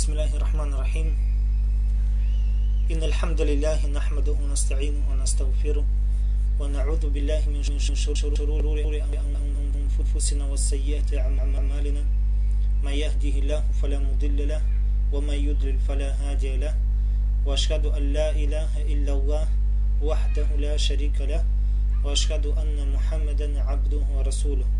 بسم الله الرحمن الرحيم إن الحمد لله نحمده ونستعينه ونستغفره ونعوذ بالله من شرور أنفسنا والسيئات أعمالنا من يهده الله فلا مضل له ومن يضلل فلا هادي له وأشهد أن لا إله إلا الله وحده لا شريك له وأشهد أن محمدا عبده ورسوله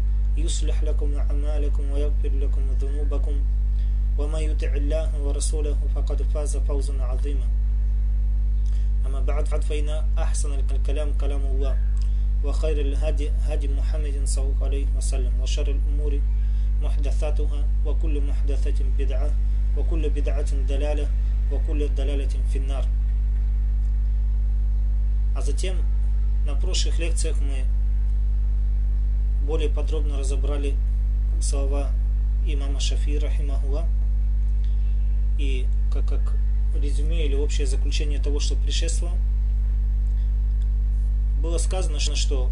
يصلح لكم أعمالكم ويغفر لكم ذنوبكم وما يطع الله ورسوله فقد فاز فوزا عظيما أما بعد فإن أحسن الكلام كلام الله وخير الهدي هدي محمد صلى الله عليه وسلم وشر الأمور محدثاتها وكل محدثة بدعة وكل بدعة دلالة وكل دلالة في النار А затем на прошлых лекциях мы более подробно разобрали слова имама Шафи Рахимахуа и как, как резюме или общее заключение того, что предшествовало, было сказано, что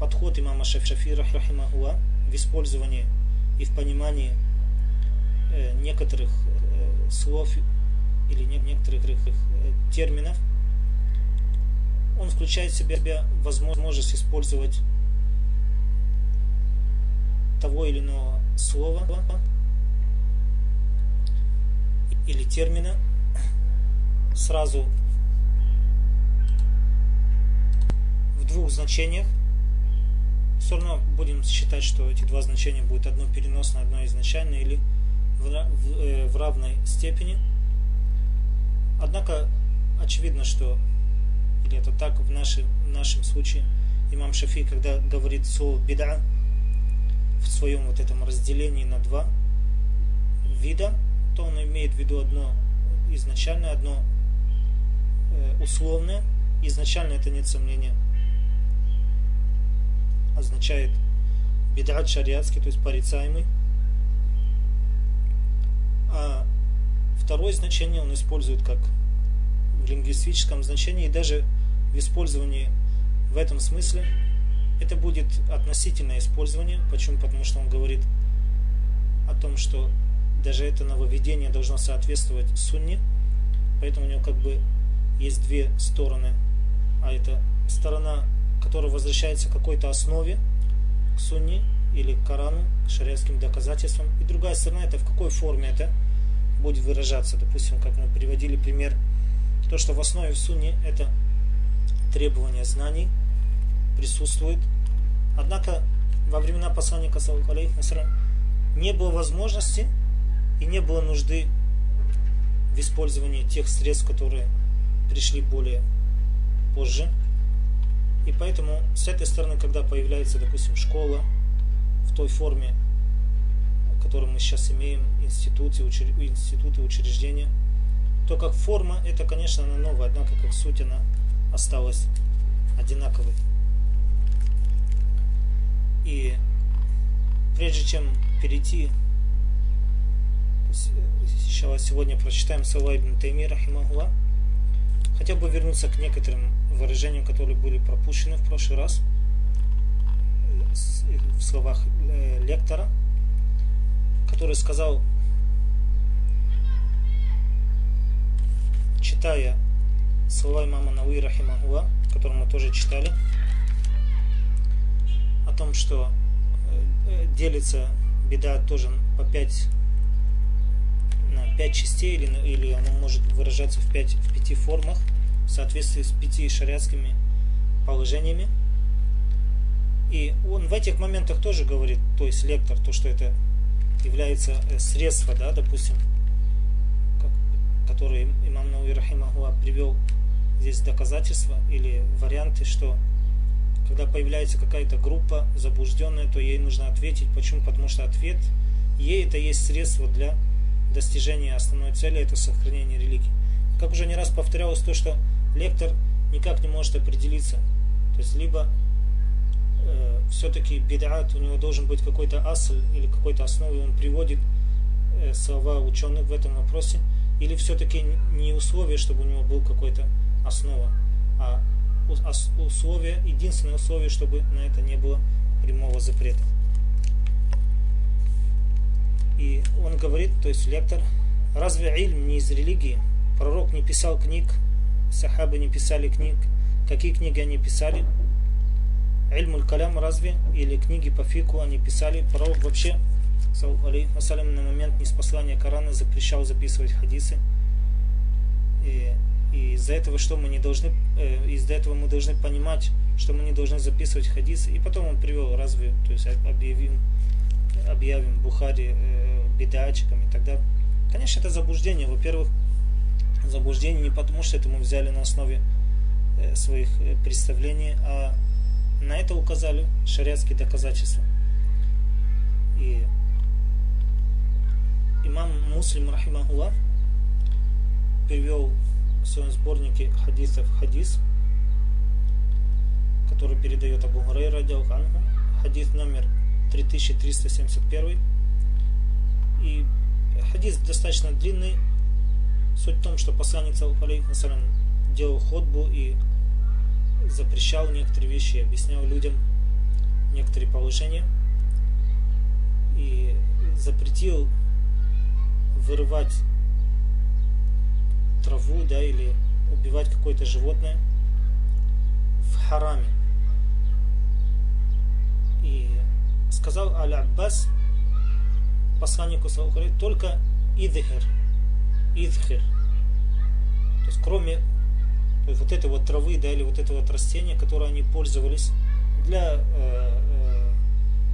подход имама Шафи Рахимахуа в использовании и в понимании э, некоторых э, слов или некоторых э, терминов, он включает в себя возможность использовать того или иного слова или термина сразу в двух значениях. Все равно будем считать, что эти два значения будут одно переносное, одно изначальное или э, в равной степени. Однако очевидно, что или это так в, нашей, в нашем случае имам Шафи, когда говорит слово беда, в своем вот этом разделении на два вида, то он имеет в виду одно изначальное, одно э, условное. Изначально это нет сомнения означает бедат шариатский, то есть порицаемый. А второе значение он использует как в лингвистическом значении и даже в использовании в этом смысле это будет относительное использование. Почему? Потому что он говорит о том, что даже это нововведение должно соответствовать сунне. Поэтому у него как бы есть две стороны. А это сторона, которая возвращается к какой-то основе, к сунне или к Корану, к шариатским доказательствам. И другая сторона, это в какой форме это будет выражаться. Допустим, как мы приводили пример, то, что в основе в сунне это требование знаний, присутствует. Однако во времена посланника не было возможности и не было нужды в использовании тех средств, которые пришли более позже. И поэтому с этой стороны, когда появляется, допустим, школа в той форме, которую мы сейчас имеем, институты, учр... институты учреждения, то как форма, это, конечно, она новая, однако как суть она осталась одинаковой. И прежде чем перейти, сейчас сегодня прочитаем слова Ибн Тайми Рахимахуа, хотел бы вернуться к некоторым выражениям, которые были пропущены в прошлый раз в словах э, лектора, который сказал, читая слова имама Науи Рахимахуа, которые мы тоже читали, том, что э, делится беда тоже по пять на пять частей или, или она может выражаться в, пять, в пяти формах в соответствии с пяти шариатскими положениями. И он в этих моментах тоже говорит, то есть лектор, то, что это является э, средство, да, допустим, как, которые имам Науи Рахимахуа привел здесь доказательства или варианты, что когда появляется какая-то группа заблужденная, то ей нужно ответить. Почему? Потому что ответ ей это есть средство для достижения основной цели это сохранение религии. Как уже не раз повторялось то, что лектор никак не может определиться. То есть либо э, все-таки бедат, у него должен быть какой-то асль или какой-то основой, он приводит э, слова ученых в этом вопросе, или все-таки не условие, чтобы у него был какой-то основа, а условие, единственное условие, чтобы на это не было прямого запрета. И он говорит, то есть лектор, разве ильм не из религии? Пророк не писал книг, сахабы не писали книг. Какие книги они писали? Ильмуль калям разве? Или книги по фику они писали? Пророк вообще, салам на момент неспослания Корана запрещал записывать хадисы. И, и из-за этого что мы не должны, э, из-за этого мы должны понимать, что мы не должны записывать хадисы. И потом он привел, разве, то есть объявим, объявим Бухари э, бедачиком и так далее. Конечно, это заблуждение. Во-первых, заблуждение не потому, что это мы взяли на основе э, своих э, представлений, а на это указали шариатские доказательства. И имам Муслим Рахимахулlah перевел в своем сборнике хадисов хадис, который передает Абу Радиалханху, хадис номер 3371. И хадис достаточно длинный. Суть в том, что посланник Салам делал ходбу и запрещал некоторые вещи, объяснял людям некоторые положения и запретил вырывать траву, да, или убивать какое-то животное в хараме. И сказал Аль-Аббас посланнику Саухари только идхир, идхир. То есть кроме вот этой вот травы, да, или вот этого вот растения, которое они пользовались для, э, э,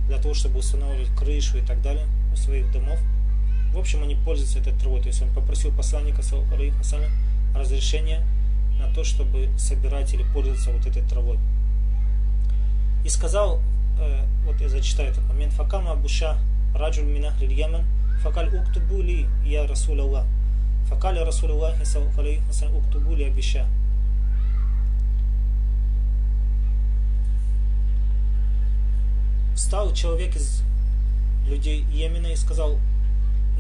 для того, чтобы устанавливать крышу и так далее у своих домов. В общем, они пользуются этой травой. То есть он попросил посланника разрешения на то, чтобы собирать или пользоваться вот этой травой. И сказал, э, вот я зачитаю этот момент, Факама Абуша Раджуль Минахлиль Йемен, Факаль Уктубули Я Расул Аллах. Факаль Расул Аллах Уктубули Абиша. Встал человек из людей Йемена и сказал,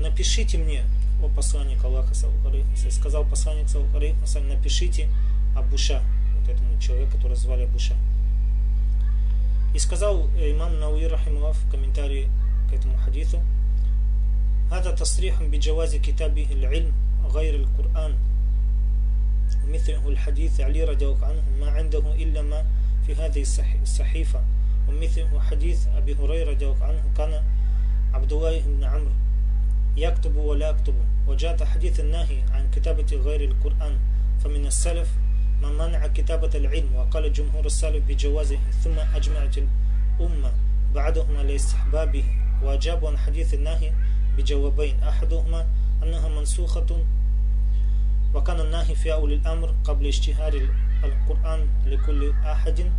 напишите мне, о посланник Аллаха, сказал посланник, напишите Абуша, вот этому человеку, который звали Абуша. И сказал имам Науи Рахимулав в комментарии к этому хадису, هذا تصريح بجواز كتابه العلم غير القرآن ومثله الحديث علي رضي الله عنه ما عنده إلا ما في هذه الصحيفة ومثله حديث أبي هريرة رضي الله عنه كان عبد الله بن عمرو يكتب ولا يكتب. وجاء حديث النهي عن كتابة غير القرآن. فمن السلف من منع كتابة العلم وقال جمهور السلف بجوازه. ثم أجمعت الأمة بعدهم على استحبابه وأجابوا عن حديث النهي بجوابين. أحدهما أنها منسوخة وكان النهي في أول الأمر قبل اشتهار القرآن لكل أحد.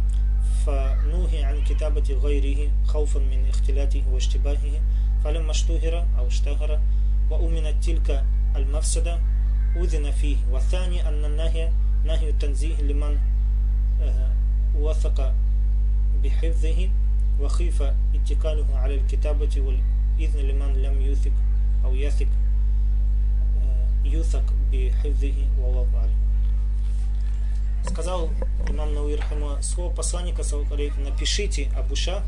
فنوهي عن كتابة غيره خوفا من اختلاته واشتباهه. فلما اشتهر أو اشتهر وأمنت تلك المفسدة أذن فيه والثاني أن النهي نهي التنزيه لمن وثق بحفظه وخيف اتكاله على الكتابة والإذن لمن لم يثق أو يثق يثق بحفظه والله أعلم сказал имам Науир Хама, слово посланника напишите Абуша,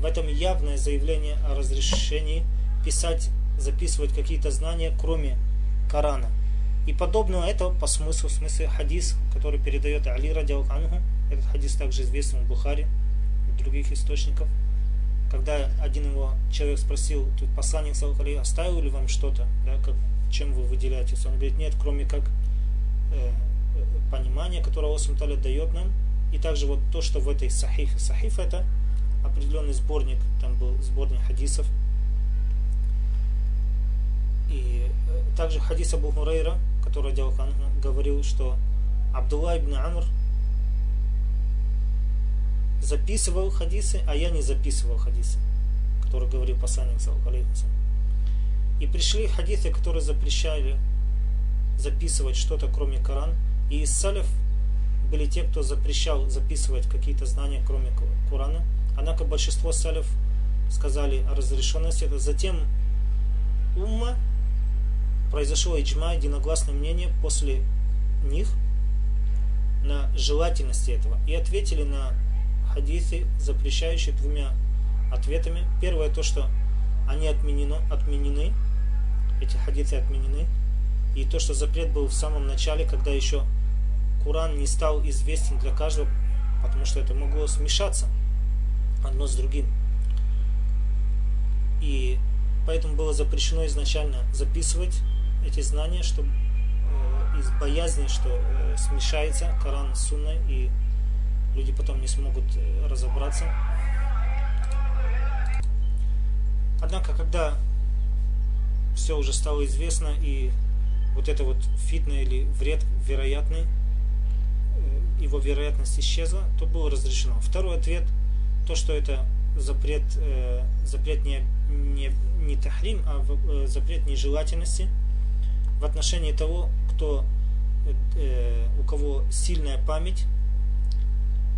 в этом явное заявление о разрешении писать, записывать какие-то знания, кроме Корана. И подобного это по смыслу, в смысле хадис, который передает Али Радиал Ангу. Этот хадис также известен в Бухаре, в других источниках. Когда один его человек спросил, тут посланник Салхали, оставил ли вам что-то, да, как, чем вы выделяетесь? Он говорит, нет, кроме как э, понимание, которое Аллах дает нам, и также вот то, что в этой сахифе. Сахиф это определенный сборник, там был сборник хадисов. И э, также хадис Абу Хурейра, который Дяухан говорил, что Абдулла ибн Амр записывал хадисы, а я не записывал хадисы, которые говорил посланник Салхалейхасан. И пришли хадисы, которые запрещали записывать что-то, кроме Коран. И из салев были те, кто запрещал записывать какие-то знания, кроме Корана. Однако большинство салев сказали о разрешенности. Это затем умма произошло иджма, единогласное мнение после них на желательности этого. И ответили на хадисы, запрещающие двумя ответами. Первое то, что они отменено, отменены, эти хадисы отменены. И то, что запрет был в самом начале, когда еще Куран не стал известен для каждого, потому что это могло смешаться одно с другим. И поэтому было запрещено изначально записывать эти знания, чтобы э, из боязни, что э, смешается Коран с Сунной, и люди потом не смогут э, разобраться. Однако, когда все уже стало известно, и вот это вот фитна или вред вероятный, э, его вероятность исчезла, то было разрешено. Второй ответ, то, что это запрет, э, запрет не, не, не тахрим, а э, запрет нежелательности в отношении того, кто, у кого сильная память,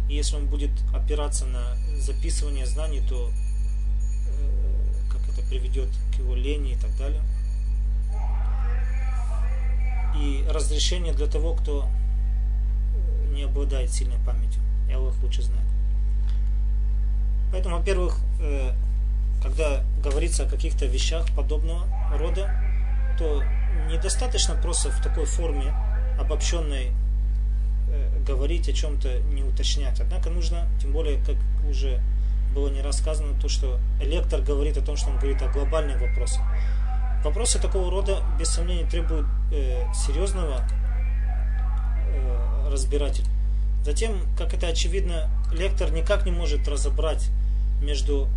и если он будет опираться на записывание знаний, то как это приведет к его лени и так далее – и разрешение для того, кто э, не обладает сильной памятью. И лучше знает. Поэтому, во-первых, э, когда говорится о каких-то вещах подобного рода, то недостаточно просто в такой форме обобщенной э, говорить о чем-то, не уточнять. Однако нужно, тем более, как уже было не рассказано, то, что лектор говорит о том, что он говорит о глобальных вопросах. Вопросы такого рода, без сомнения, требуют э, серьезного э, разбирателя. Затем, как это очевидно, лектор никак не может разобрать между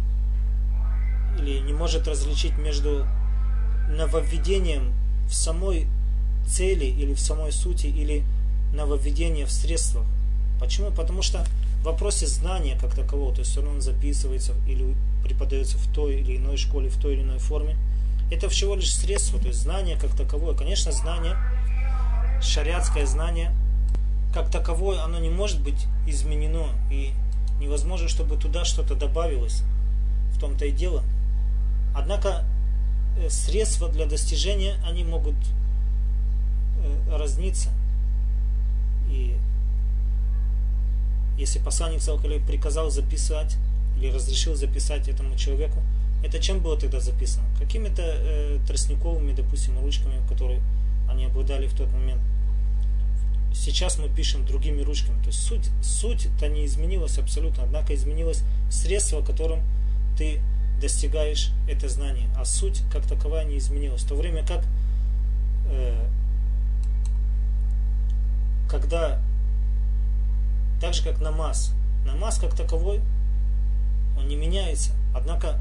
или не может различить между нововведением в самой цели или в самой сути или нововведение в средствах. Почему? Потому что в вопросе знания как такового, то есть он записывается или преподается в той или иной школе, в той или иной форме – это всего лишь средство, то есть знание как таковое. Конечно, знание, шариатское знание, как таковое, оно не может быть изменено. И невозможно, чтобы туда что-то добавилось. В том-то и дело. Однако э, средства для достижения, они могут э, разниться. И если посланник приказал записать или разрешил записать этому человеку, это чем было тогда записано? Какими-то э, тростниковыми, допустим, ручками, которые они обладали в тот момент. Сейчас мы пишем другими ручками. То есть суть, суть-то не изменилась абсолютно, однако изменилось средство, которым ты достигаешь это знание. А суть как таковая не изменилась. В то время как, э, когда, так же как намаз, намаз как таковой, он не меняется. Однако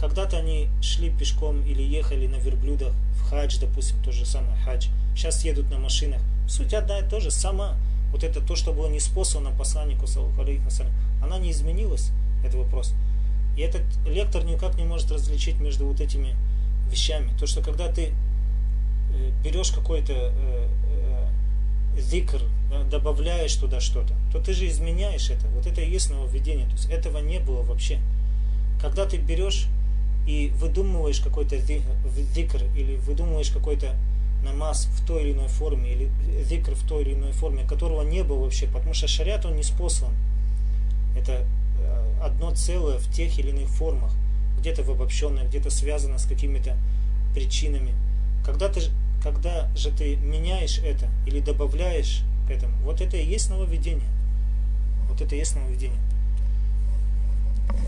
когда-то они шли пешком или ехали на верблюдах в хадж, допустим, то же самое хадж. Сейчас едут на машинах. Суть одна и та же. Сама вот это то, что было не неспослано посланнику, она не изменилась, это вопрос. И этот лектор никак не может различить между вот этими вещами. То, что когда ты э, берешь какой-то э, э, зикр, добавляешь туда что-то, то ты же изменяешь это. Вот это и есть нововведение. То есть этого не было вообще. Когда ты берешь и выдумываешь какой-то зикр или выдумываешь какой-то намаз в той или иной форме или зикр в той или иной форме, которого не было вообще, потому что шариат он не спослан. Это э, одно целое в тех или иных формах, где-то в обобщенное, где-то связано с какими-то причинами. Когда, ты, когда же ты меняешь это или добавляешь к этому, вот это и есть нововведение. Вот это и есть нововведение.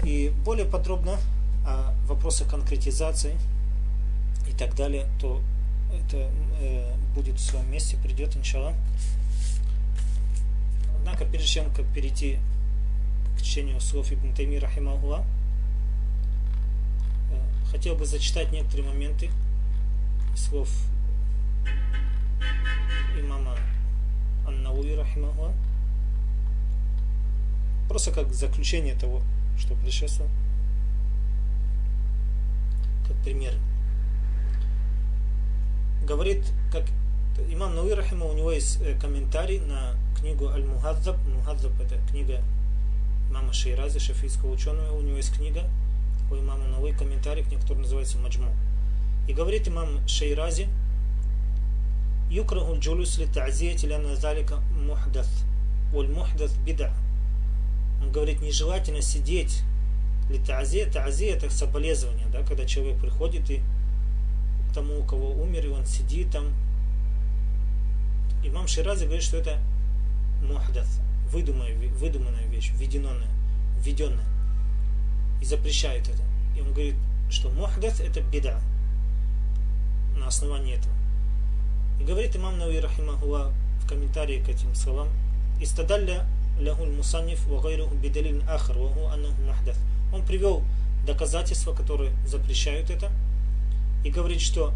И более подробно а вопросы конкретизации и так далее, то это э, будет в своем месте, придет, иншаллах. Однако, прежде чем как перейти к чтению слов Ибн Тайми Рахимахула, э, хотел бы зачитать некоторые моменты слов имама Аннауи Рахимахула, просто как заключение того, что предшествовало как пример говорит, как имам Науи Рахима, у него есть э, комментарий на книгу Аль-Мухадзаб. Мухадзаб это книга имама Шейрази, шафийского ученого. У него есть книга у имама Науи, комментарий к ней, который называется Маджму. И говорит имам Шейрази, يكره الجلوس للتعزية لأن ذلك محدث والمحدث بدع он говорит нежелательно сидеть литазе тазе это соболезнование да когда человек приходит и к тому у кого умер и он сидит там. Имам Ширази говорит что это мухдат выдуманная, выдуманная вещь введенная введенная и запрещает это. И он говорит что мухдат это беда на основании этого. И говорит имам Науи Рахимахуа в комментарии к этим словам «Истадалля лягуль мусанниф ва гайруху бидалин ахар ва ху аннаху махдат». Он привел доказательства, которые запрещают это, и говорит, что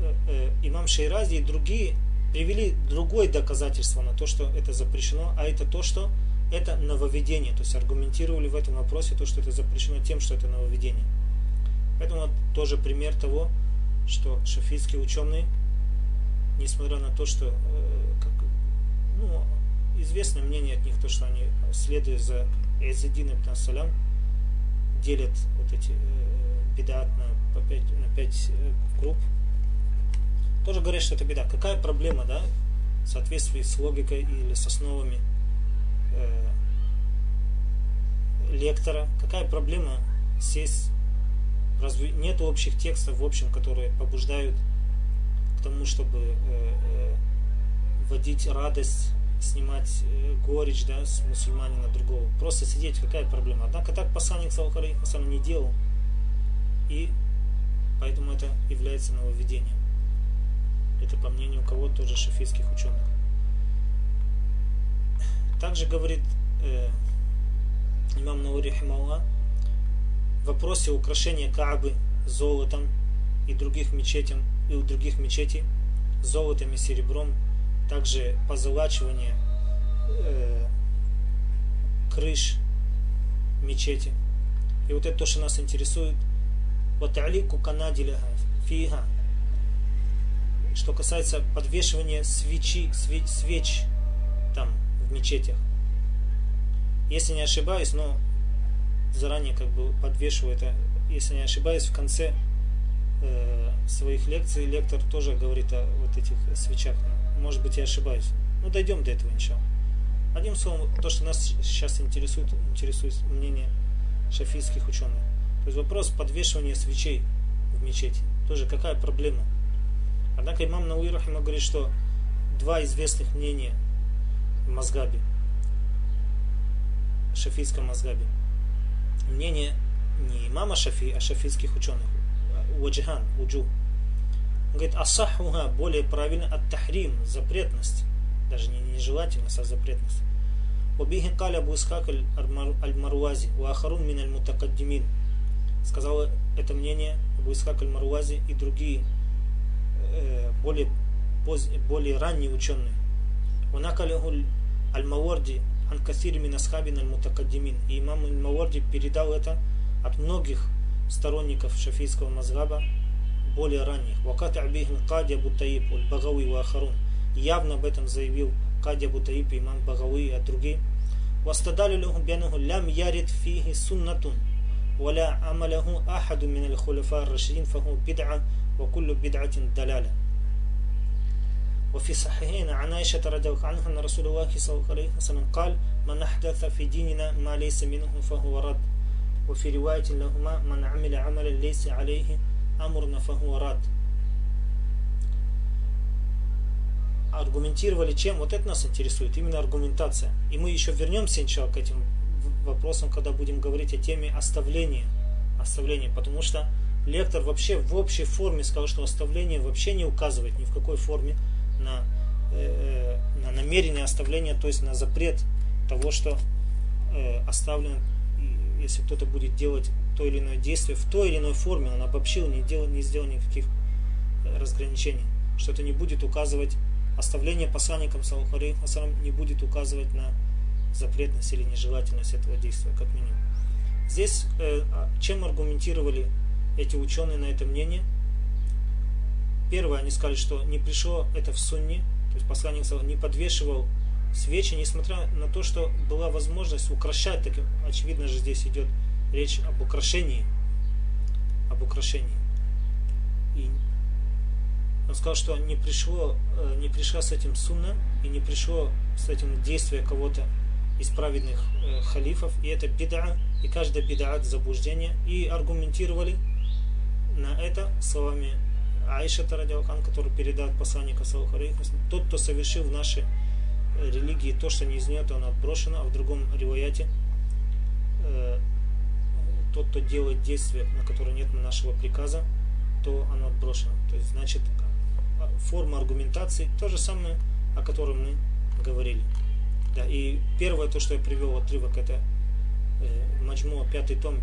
э, э, имам Шейрази и другие привели другое доказательство на то, что это запрещено, а это то, что это нововведение. То есть аргументировали в этом вопросе то, что это запрещено тем, что это нововведение. Поэтому вот тоже пример того, что шафийские ученые несмотря на то, что э, как, ну, известное мнение от них, то, что они, следуя за Эзидин ибн Салям, делят вот эти бедат на, по 5, на 5 э, групп. Тоже говорят, что это беда. Какая проблема, да, в соответствии с логикой или с основами э, лектора? Какая проблема сесть Разве нет общих текстов, в общем, которые побуждают к тому, чтобы э, э, вводить радость, снимать э, горечь да, с мусульманина другого. Просто сидеть, какая проблема. Однако так посланник Салхалейхасан не делал. И поэтому это является нововведением. Это по мнению кого тоже шафийских ученых. Также говорит э, имам Наури Хималла в вопросе украшения Каабы золотом и других мечетям и у других мечетей золотом и серебром, также позолачивание э, крыш мечети. И вот это то, что нас интересует. Алику канадиля фига. Что касается подвешивания свечи, свеч, свеч там в мечетях. Если не ошибаюсь, но заранее как бы подвешиваю это, если не ошибаюсь, в конце э, своих лекций лектор тоже говорит о вот этих свечах. Может быть, я ошибаюсь. Ну, дойдем до этого, ничего. Одним словом, то, что нас сейчас интересует, интересует мнение шафийских ученых. То есть вопрос подвешивания свечей в мечети. Тоже какая проблема? Однако имам Науи Рахима говорит, что два известных мнения в Мазгабе, шафийском Мазгабе. Мнение не имама Шафи, а шафийских ученых ваджхан, уджу. Он говорит, асахуха более правильно от тахрим, запретность. Даже не нежелательность, а запретность. Вабихи каля Абу Исхак аль-Маруази, у Ахарун мин аль-Мутакаддимин. Сказала это мнение Буисхак Аль-Маруази и другие э, более, более ранние ученые. Унакалихуль Аль-Маворди Анкасир Минасхабин Аль-Мутакаддимин. И имам Аль-Маворди передал это от многих сторонников шафийского мазгаба более ранних. Вакат Абихн Кади Абутаиб Уль-Багауи Вахарун. Явно об этом заявил Кади Абутаиб, имам Багауи и другие. Вастадали лягу лям ярит фиги суннатун. ولا عمله أحد من الخلفاء الراشدين فهو بدعة وكل بدعة دلالة وفي صحيحين عن عائشة رضي الله عنها أن رسول الله صلى الله عليه وسلم قال من أحدث في ديننا ما ليس منه فهو رد وفي رواية لهما من عمل عملا ليس عليه أمرنا فهو رد аргументировали чем? Вот это нас интересует, именно аргументация. И мы еще вернемся, иншалла, к этим вопросам, когда будем говорить о теме оставления. Оставления, потому что лектор вообще в общей форме сказал, что оставление вообще не указывает ни в какой форме на, э, э на намерение оставления, то есть на запрет того, что э, оставлено если кто-то будет делать то или иное действие в той или иной форме, он обобщил, не, делал, не сделал никаких э, разграничений. Что это не будет указывать, оставление посланникам не будет указывать на запретность или нежелательность этого действия, как минимум. Здесь э, а чем аргументировали эти ученые на это мнение? первое, они сказали, что не пришло это в сунне, то есть посланник не подвешивал свечи, несмотря на то, что была возможность украшать, так очевидно же здесь идет речь об украшении, об украшении. И он сказал, что не пришло, э, не пришла с этим сунна и не пришло с этим действие кого-то из праведных э, халифов, и это беда, и каждая беда от заблуждения, и аргументировали на это словами Аиша Тарадиалхан, который передает посланника Салхарейху, тот, кто совершил в нашей э, религии то, что не из нее, то оно отброшено, а в другом риваяте э, тот, кто делает действие, на которое нет нашего приказа, то оно отброшено. То есть, значит, а, форма аргументации то же самое, о котором мы говорили. Да, и первое, то, что я привел отрывок, это э, Маджмуа, пятый том,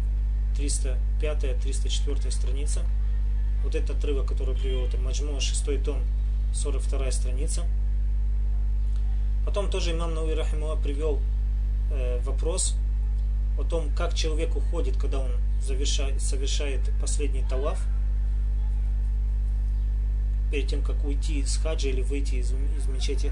305-304 страница. Вот этот отрывок, который привел, это Маджмуа, шестой том, 42 страница. Потом тоже имам Науи Рахимуа привел э, вопрос о том, как человек уходит, когда он завершает, совершает последний талав, перед тем, как уйти из хаджа или выйти из, из мечети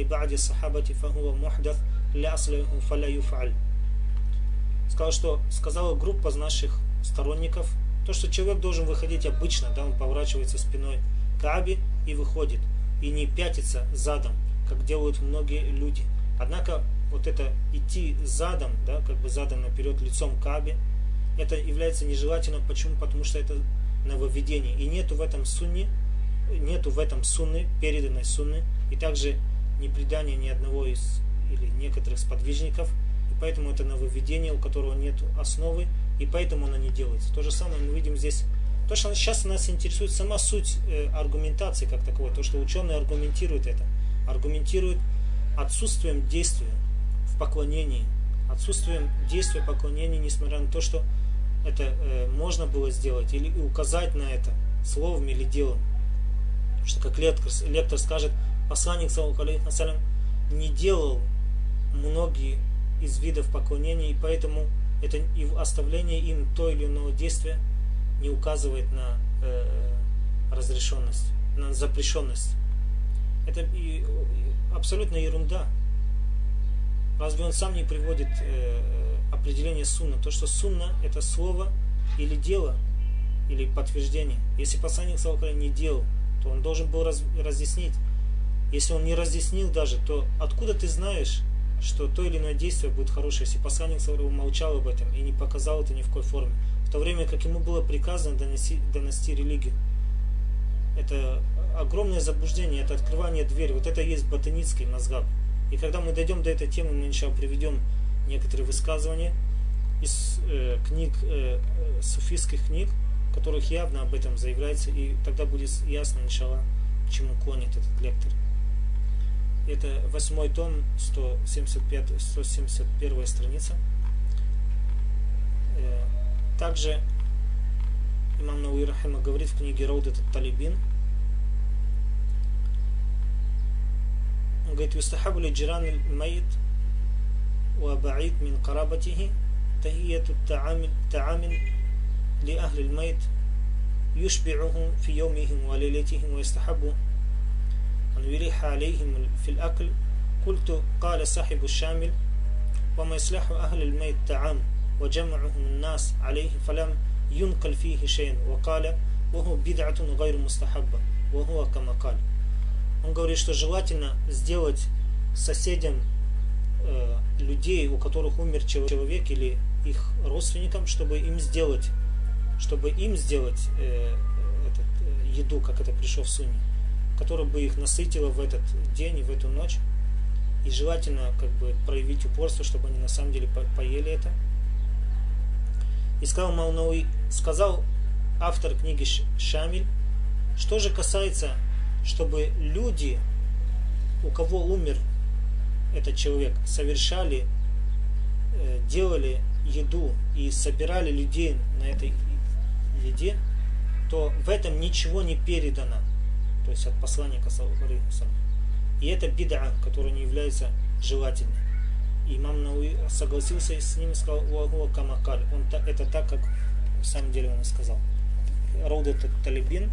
либади сахабати фахува мухдав ля асляху фаля юфаль. Сказал, что сказала группа из наших сторонников, то, что человек должен выходить обычно, да, он поворачивается спиной к Абе и выходит, и не пятится задом, как делают многие люди. Однако вот это идти задом, да, как бы задом наперед, лицом к Абе, это является нежелательным. Почему? Потому что это нововведение. И нету в этом сунне, нету в этом сунны, переданной сунны, и также не предание ни одного из или некоторых сподвижников, и поэтому это нововведение, у которого нет основы, и поэтому оно не делается. То же самое мы видим здесь. То, что сейчас нас интересует сама суть э, аргументации как таковой, то, что ученые аргументируют это, аргументируют отсутствием действия в поклонении, отсутствием действия поклонения, несмотря на то, что это э, можно было сделать, или указать на это словом или делом. Что как лектор, лектор скажет, посланник салям, не делал многие из видов поклонения, и поэтому это и оставление им то или иного действия не указывает на э, разрешенность, на запрещенность. Это и, и абсолютно ерунда. Разве он сам не приводит э, определение сунна? То, что сунна это слово или дело, или подтверждение. Если посланник Салкаля не делал, то он должен был раз, разъяснить. Если он не разъяснил даже, то откуда ты знаешь, что то или иное действие будет хорошее, если посланник молчал об этом и не показал это ни в какой форме, в то время как ему было приказано донести, донести религию. Это огромное заблуждение, это открывание двери. Вот это и есть ботаницкий мозгаб. И когда мы дойдем до этой темы, мы сначала приведем некоторые высказывания из э, книг, э, э суфийских книг, в которых явно об этом заявляется, и тогда будет ясно, начало, чему клонит этот лектор. Это восьмой том, 175, 171 страница. Э, также имам Науи Рахима говорит в книге Роуд этот Талибин. Он говорит, «Юстахабу ли джиран майт ва баид мин карабатихи тахияту таамин ли ахли майт юшбиухум фи йомихим ва лилетихим ва истахабу يلح عليهم في الأكل قلت قال صاحب الشامل وما يصلح أهل الميت طعام وجمعهم الناس عليه فلم ينقل فيه شيء وقال وهو بدعة غير مستحبة وهو كما قال Он говорит, что желательно сделать соседям э, людей, у которых умер человек или их родственникам, чтобы им сделать, чтобы им сделать э, этот, э, еду, как это пришло в Сунне которое бы их насытило в этот день и в эту ночь. И желательно как бы проявить упорство, чтобы они на самом деле поели это. И сказал Малнауи, сказал автор книги Шамиль, что же касается чтобы люди, у кого умер этот человек, совершали, э, делали еду и собирали людей на этой еде, то в этом ничего не передано. То есть от посланника И это бида, которая не является желательной. И имам Науи согласился с ним и сказал, Уагуа Камакаль. Он, это так, как в самом деле он и сказал. Роуда Талибин,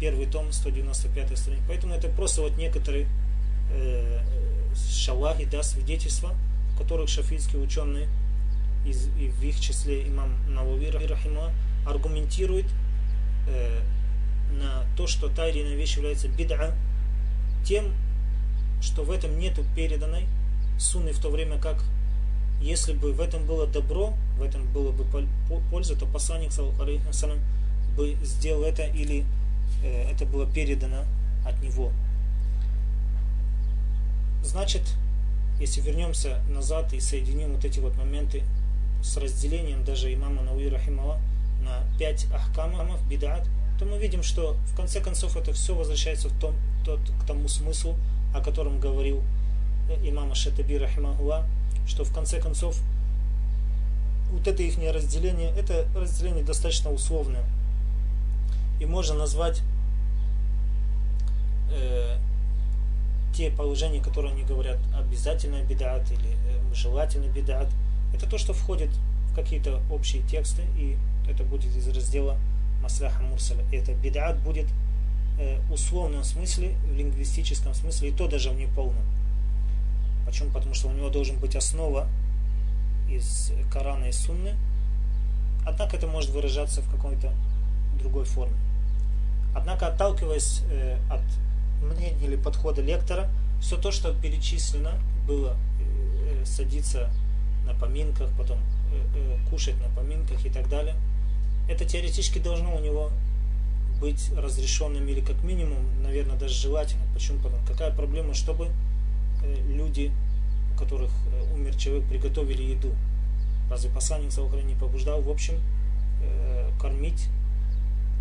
первый том, 195 страница. Поэтому это просто вот некоторые э, шалахи, да, свидетельства, которых шафийские ученые, из, и в их числе имам Навави аргументирует э, на то, что та или иная вещь является бид'a, тем, что в этом нету переданной сунны, в то время как если бы в этом было добро, в этом было бы польза, то посланник салам, бы сделал это или э, это было передано от него. Значит, если вернемся назад и соединим вот эти вот моменты с разделением даже имама Науи Рахимала на пять ахкамов, бидат, то мы видим, что в конце концов это все возвращается в том, тот, к тому смыслу, о котором говорил э, имам Шатаби Рахимахула, что в конце концов вот это их разделение, это разделение достаточно условное. И можно назвать э, те положения, которые они говорят, обязательный бедат или э, желательный бедат, это то, что входит в какие-то общие тексты, и это будет из раздела Масляха Мурсаля. Это бедат будет э, условном смысле, в лингвистическом смысле, и то даже в неполном. Почему? Потому что у него должен быть основа из Корана и Сунны. Однако это может выражаться в какой-то другой форме. Однако, отталкиваясь э, от мнения или подхода лектора, все то, что перечислено было, э, садиться на поминках, потом э, кушать на поминках и так далее, это теоретически должно у него быть разрешенным или как минимум, наверное, даже желательно. Почему? Потому какая проблема, чтобы люди, у которых умер человек, приготовили еду. Разве посланник Саухара не побуждал, в общем, кормить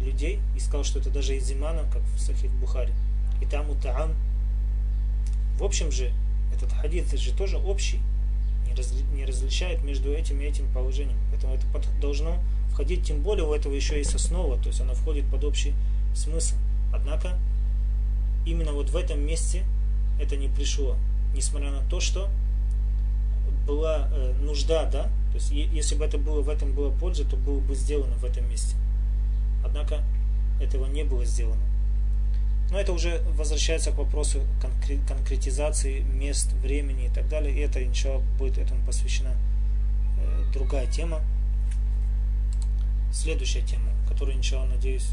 людей и сказал, что это даже из имана, как в Сахих Бухари. И там у Таам. В общем же, этот хадис же тоже общий, не, разли, не различает между этим и этим положением. Поэтому это под, должно входить, тем более у этого еще есть основа, то есть оно входит под общий смысл. Однако, именно вот в этом месте это не пришло, несмотря на то, что была э, нужда, да, то есть если бы это было в этом была польза, то было бы сделано в этом месте. Однако этого не было сделано. Но это уже возвращается к вопросу конкретизации мест, времени и так далее. И это, иншалла, будет этому посвящена э, другая тема. Следующая тема, которая, иншалла, надеюсь,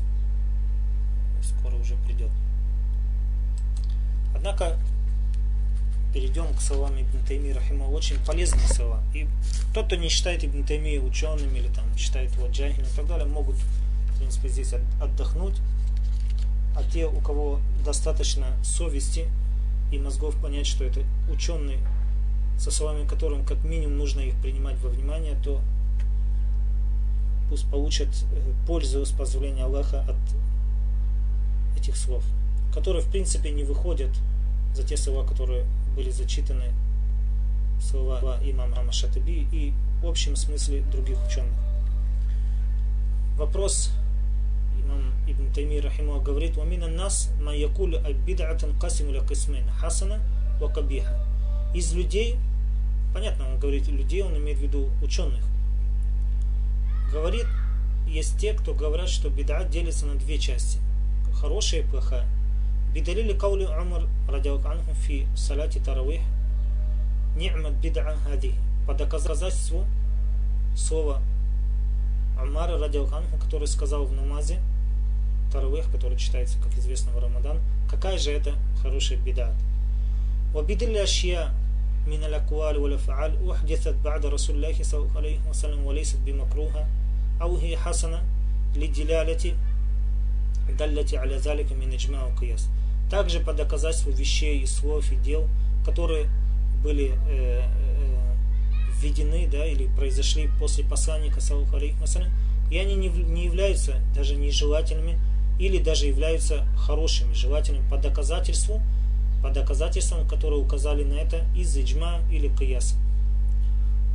скоро уже придет. Однако, перейдем к словам Ибн Тайми Рахима. Очень полезные слова. И тот, кто не считает Ибн Тайми ученым или там считает его джахилем и так далее, могут в принципе, здесь отдохнуть. А те, у кого достаточно совести и мозгов понять, что это ученые, со словами которым как минимум нужно их принимать во внимание, то пусть получат э, пользу с позволения Аллаха от этих слов, которые в принципе не выходят за те слова, которые были зачитаны слова имама Шатаби и в общем смысле других ученых. Вопрос имам Ибн Тайми Рахиму говорит, «Вамина нас ма якулю аль-бид'атан касиму ля кисмейн, хасана ва кабиха». Из людей, понятно, он говорит людей, он имеет в виду ученых, говорит, есть те, кто говорят, что беда делится на две части. Хорошая и плохая. Бидалили каули Амар ради анху, фи салати таравих, ни'мат бид'а хади. По доказательству слова Амара ради анху, который сказал в намазе, таравих, который читается, как известно, в Рамадан, какая же это хорошая бид'ат. Вабидалли ашья من الأقوال والأفعال أحدثت بعد رسول الله صلى الله عليه وسلم وليست بمكروهة أو هي حسنة لدلالة دلت على ذلك من إجماع وقياس. Также по доказательству вещей и слов и дел, которые были э, введены, да, или произошли после посланника, саллаху и они не, не являются даже нежелательными или даже являются хорошими, желательными по доказательству, по доказательствам, которые указали на это из иджма или кияса.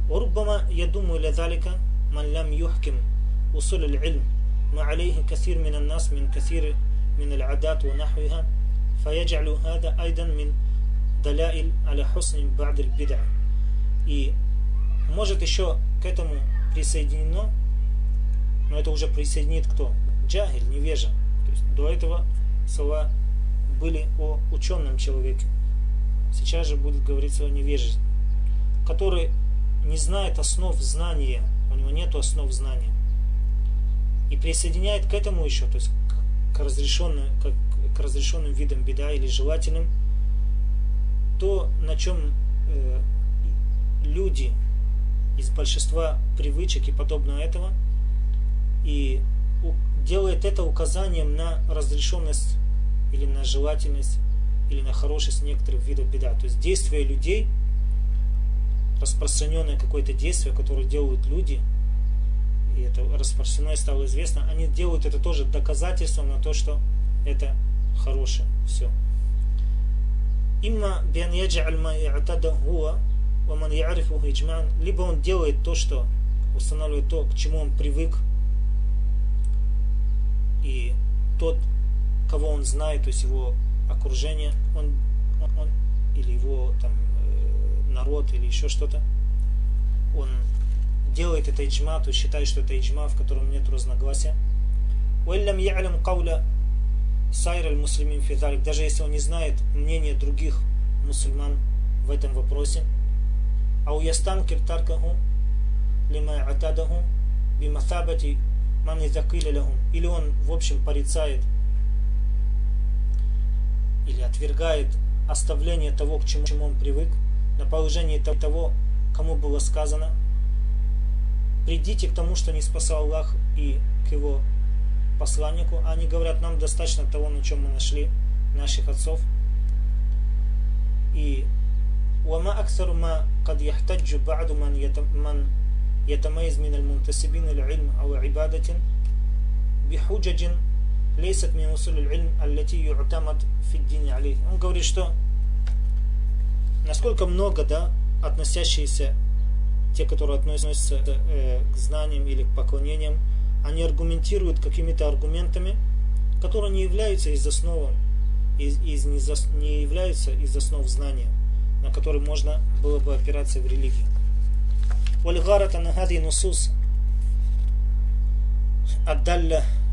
وربما يدوم إلى ذلك من لم يحكم أصول العلم ما عليه كثير من الناس من كثير من العادات ونحوها فيجعل هذا أيضا من دلائل على حسن بعض البدع и может еще к этому присоединено но это уже присоединит кто? Джагиль, невежа. То есть до этого слова были о ученом человеке. Сейчас же будет говориться о невеже, который не знает основ знания, у него нет основ знания. И присоединяет к этому еще, то есть к, разрешенным, к, к разрешенным видам беда или желательным, то, на чем э, люди из большинства привычек и подобного этого – и делает это указанием на разрешенность или на желательность или на хорошесть некоторых видов беда. То есть действия людей, распространенное какое-то действие, которое делают люди, и это распространено и стало известно, они делают это тоже доказательством на то, что это хорошее. Все. Ман я'рифуху иджман, либо он делает то, что устанавливает то, к чему он привык, и тот, кого он знает, то есть его окружение, он, он, он или его там э, народ или еще что-то, он делает это иджма, то есть считает, что это иджма, в котором нет разногласия. وَإِلَّمْ يَعْلَمْ قَوْلَ сайр аль-муслимин фидалик, даже если он не знает мнения других мусульман в этом вопросе, а у ястан киртаркаху лима атадаху бимасабати ман лахум. Или он, в общем, порицает или отвергает оставление того, к чему, чему он привык, на положении того, кому было сказано, придите к тому, что не спасал Аллах и к его посланнику. А они говорят, нам достаточно того, на чем мы нашли наших отцов. И وما أكثر ما قد يحتج بعض من من يتميز من المنتسبين للعلم أو عبادة بحجج ليست من وصول العلم التي يعتمد في الدين عليه. Он говорит, что насколько много, да, относящиеся, те, которые относятся э, к знаниям или к поклонениям, они аргументируют какими-то аргументами, которые не являются из основ, из, из, не, зас, не являются из основ знания, на которые можно было бы опираться в религии. والغارة أن هذه النصوص الدالة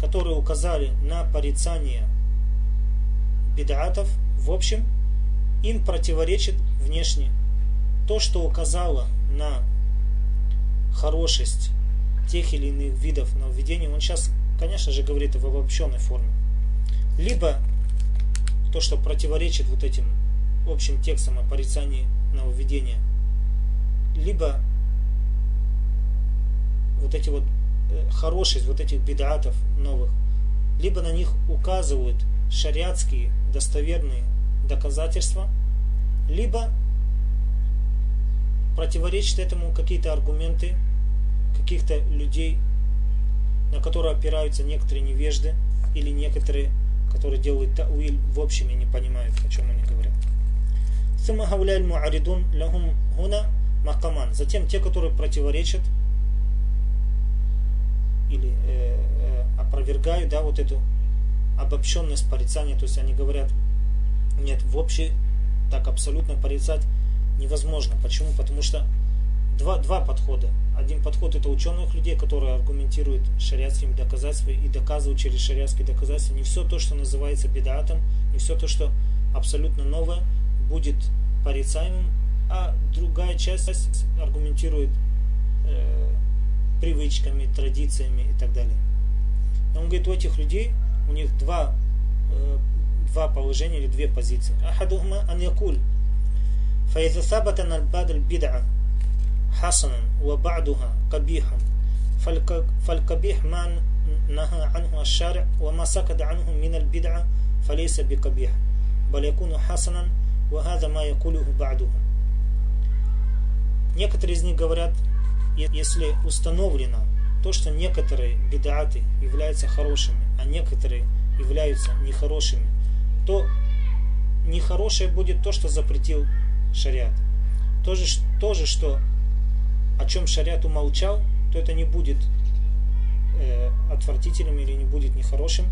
которые указали на порицание бедатов, в общем, им противоречит внешне то, что указало на хорошесть тех или иных видов нововведений. Он сейчас, конечно же, говорит в обобщенной форме. Либо то, что противоречит вот этим общим текстам о порицании нововведения, либо вот эти вот хорошесть вот этих бедатов новых, либо на них указывают шариатские достоверные доказательства, либо противоречат этому какие-то аргументы каких-то людей, на которые опираются некоторые невежды или некоторые, которые делают тауиль в общем и не понимают, о чем они говорят. Затем те, которые противоречат или э, э, опровергают да, вот эту обобщенность порицания. То есть они говорят, нет, в общем так абсолютно порицать невозможно. Почему? Потому что два, два подхода. Один подход это ученых людей, которые аргументируют шариатскими доказательствами и доказывают через шариатские доказательства. Не все то, что называется бедатом, не все то, что абсолютно новое, будет порицаемым, а другая часть аргументирует э, привычками, традициями и так далее. он говорит, у этих людей, у них два, э, два положения или две позиции. Ахадухма ан якуль. فإذا ثبت أن بعض البدعة حسن وبعضها قبيح فالقبيح ما نهى عنه الشارع وما سكت عنه من البدعة فليس بقبيح بل يكون حسنا وهذا ما يقوله بعضهم Некоторые из них говорят, если установлено то, что некоторые бедааты являются хорошими, а некоторые являются нехорошими, то нехорошее будет то, что запретил шариат. То же, то же что о чем шариат умолчал, то это не будет э, отвратительным или не будет нехорошим,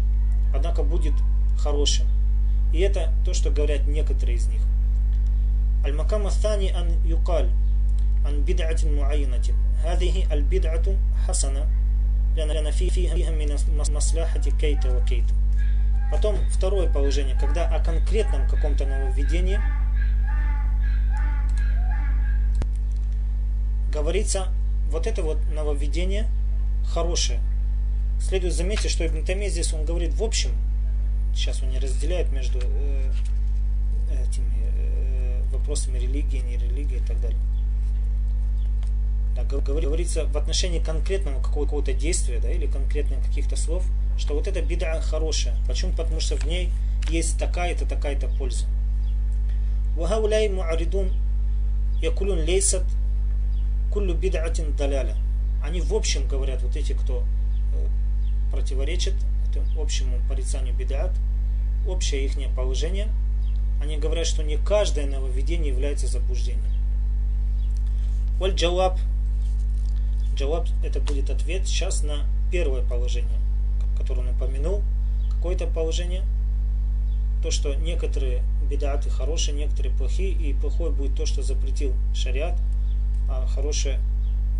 однако будет хорошим. И это то, что говорят некоторые из них. Аль-Макам Астани ан юкаль ан бидатин муайнатин هذه البدعة حسنة لأن فيها من مصلحة كيت وكيت Потом второе положение, когда о конкретном каком-то нововведении говорится, вот это вот нововведение хорошее. Следует заметить, что Ибн Тайми здесь он говорит в общем, сейчас он не разделяет между э, этими э, вопросами религии, не религии и так далее так, говорится в отношении конкретного какого-то действия да, или конкретных каких-то слов, что вот эта беда хорошая. Почему? Потому что в ней есть такая-то, такая-то польза. وهؤلاء معرضون يقولون ليست كل بدعة دلالة. Они в общем говорят, вот эти, кто э, противоречит общему порицанию бедат, общее их положение, они говорят, что не каждое нововведение является заблуждением. Валь джаваб Джаваб это будет ответ сейчас на первое положение, которое он упомянул. Какое-то положение, то, что некоторые бедаты хорошие, некоторые плохие, и плохое будет то, что запретил шариат, а хорошее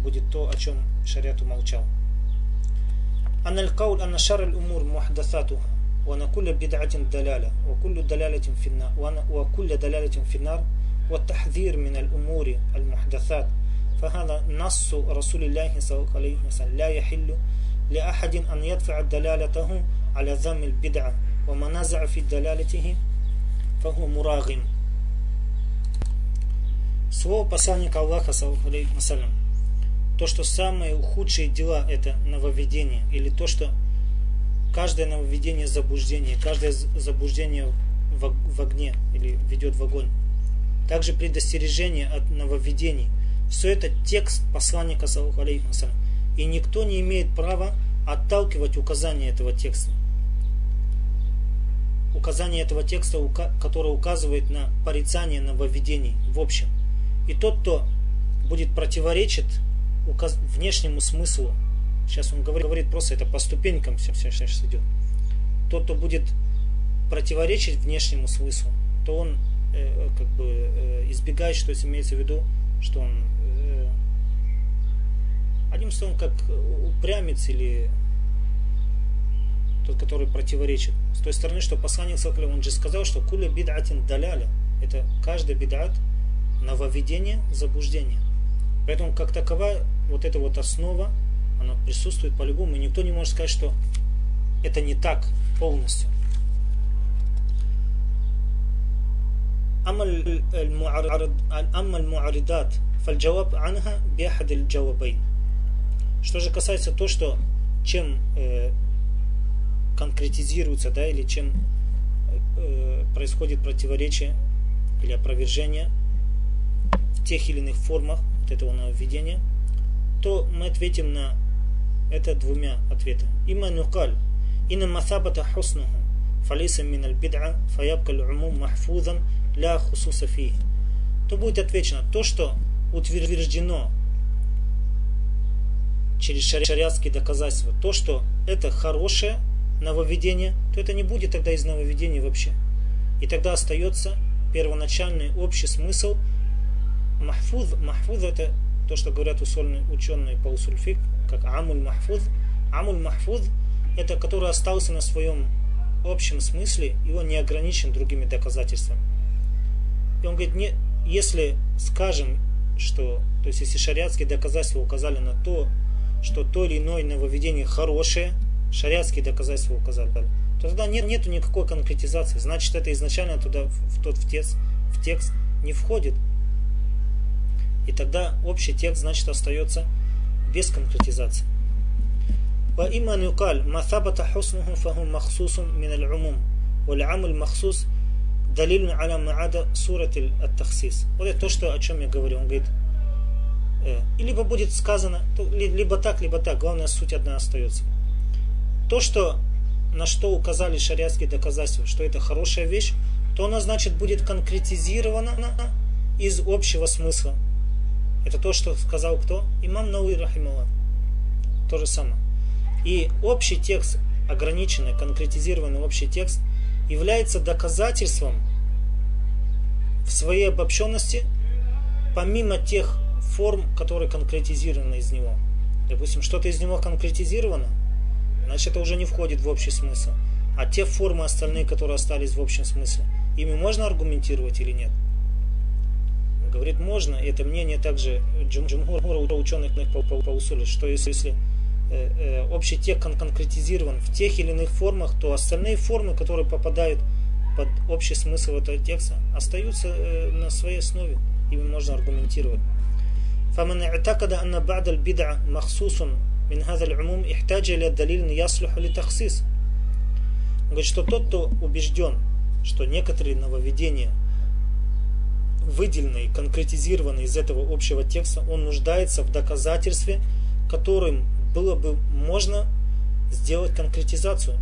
будет то, о чем шариат умолчал. أن القول أن شر الأمور محدثاتها وأن كل بدعة دلالة وكل دلالة في النار وكل دلالة في النار والتحذير من الأمور المحدثات فهذا نص رسول الله صلى الله عليه وسلم لا يحل لأحد أن يدفع دلالته على ذم البدعة ومن نزع في دلالته فهو مراغم Слово посланника Аллаха, салям, то, что самые худшие дела это нововведение, или то, что каждое нововведение заблуждение, каждое заблуждение в, в огне или ведет в огонь. Также предостережение от нововведений, все это текст посланника И никто не имеет права отталкивать указания этого текста. Указание этого текста, которое указывает на порицание нововведений в общем. И тот, кто будет противоречить внешнему смыслу, сейчас он говорит, просто это по ступенькам все, все сейчас идет. Тот, кто будет противоречить внешнему смыслу, то он э, как бы э, избегает, что есть имеется в виду, что он Одним словом, как упрямец или тот, который противоречит. С той стороны, что посланник Саклям, он же сказал, что куля бидатин даляля. Это каждый бидат нововведение, заблуждение. Поэтому, как таковая, вот эта вот основа, она присутствует по-любому. И никто не может сказать, что это не так полностью. أما المعارضات فالجواب عنها بأحد الجوابين что же касается то, что чем э, конкретизируется, да, или чем э, происходит противоречие или опровержение в тех или иных формах вот этого нововведения, то мы ответим на это двумя ответами. Има нукаль, ина масабата хуснуху, фалиса мин аль бид'a, фаябка махфузан ля хусуса фи. То будет отвечено, то, что утверждено через шариатские доказательства, то, что это хорошее нововведение, то это не будет тогда из нововведения вообще. И тогда остается первоначальный общий смысл. Махфуз, махфуз это то, что говорят усольные ученые по усульфик, как амуль махфуз. Амуль махфуз это который остался на своем общем смысле, и он не ограничен другими доказательствами. И он говорит, не, если скажем, что, то есть если шариатские доказательства указали на то, что то или иное нововведение хорошее, шариатские доказательства указали, то тогда нет, нету никакой конкретизации. Значит, это изначально туда, в тот в текст, в текст не входит. И тогда общий текст, значит, остается без конкретизации. وإما أن يقال ما ثبت حسنه فهو مخصوص من العموم والعام المخصوص دليل على ما عدا سورة التخصيص. Вот это то, что, о чем я говорю. Он говорит, э, и либо будет сказано, либо так, либо так. Главная суть одна остается. То, что на что указали шариатские доказательства, что это хорошая вещь, то она, значит, будет конкретизирована из общего смысла. Это то, что сказал кто? Имам Науи Рахималла. То же самое. И общий текст, ограниченный, конкретизированный общий текст, является доказательством в своей обобщенности, помимо тех форм, которые конкретизированы из него. Допустим, что-то из него конкретизировано, значит это уже не входит в общий смысл. А те формы остальные, которые остались в общем смысле, ими можно аргументировать или нет? Говорит, можно, и это мнение также джумхура ученых по, по, по усулю, что если, если э, э, общий текст кон конкретизирован в тех или иных формах, то остальные формы, которые попадают под общий смысл этого текста, остаются э, на своей основе, ими можно аргументировать. فمن اعتقد أن بعد البدعة مخصوص من هذا العموم احتاج إلى دليل يصلح لتخصيص. Он говорит, что тот, кто убежден, что некоторые нововведения выделены и конкретизированы из этого общего текста, он нуждается в доказательстве, которым было бы можно сделать конкретизацию.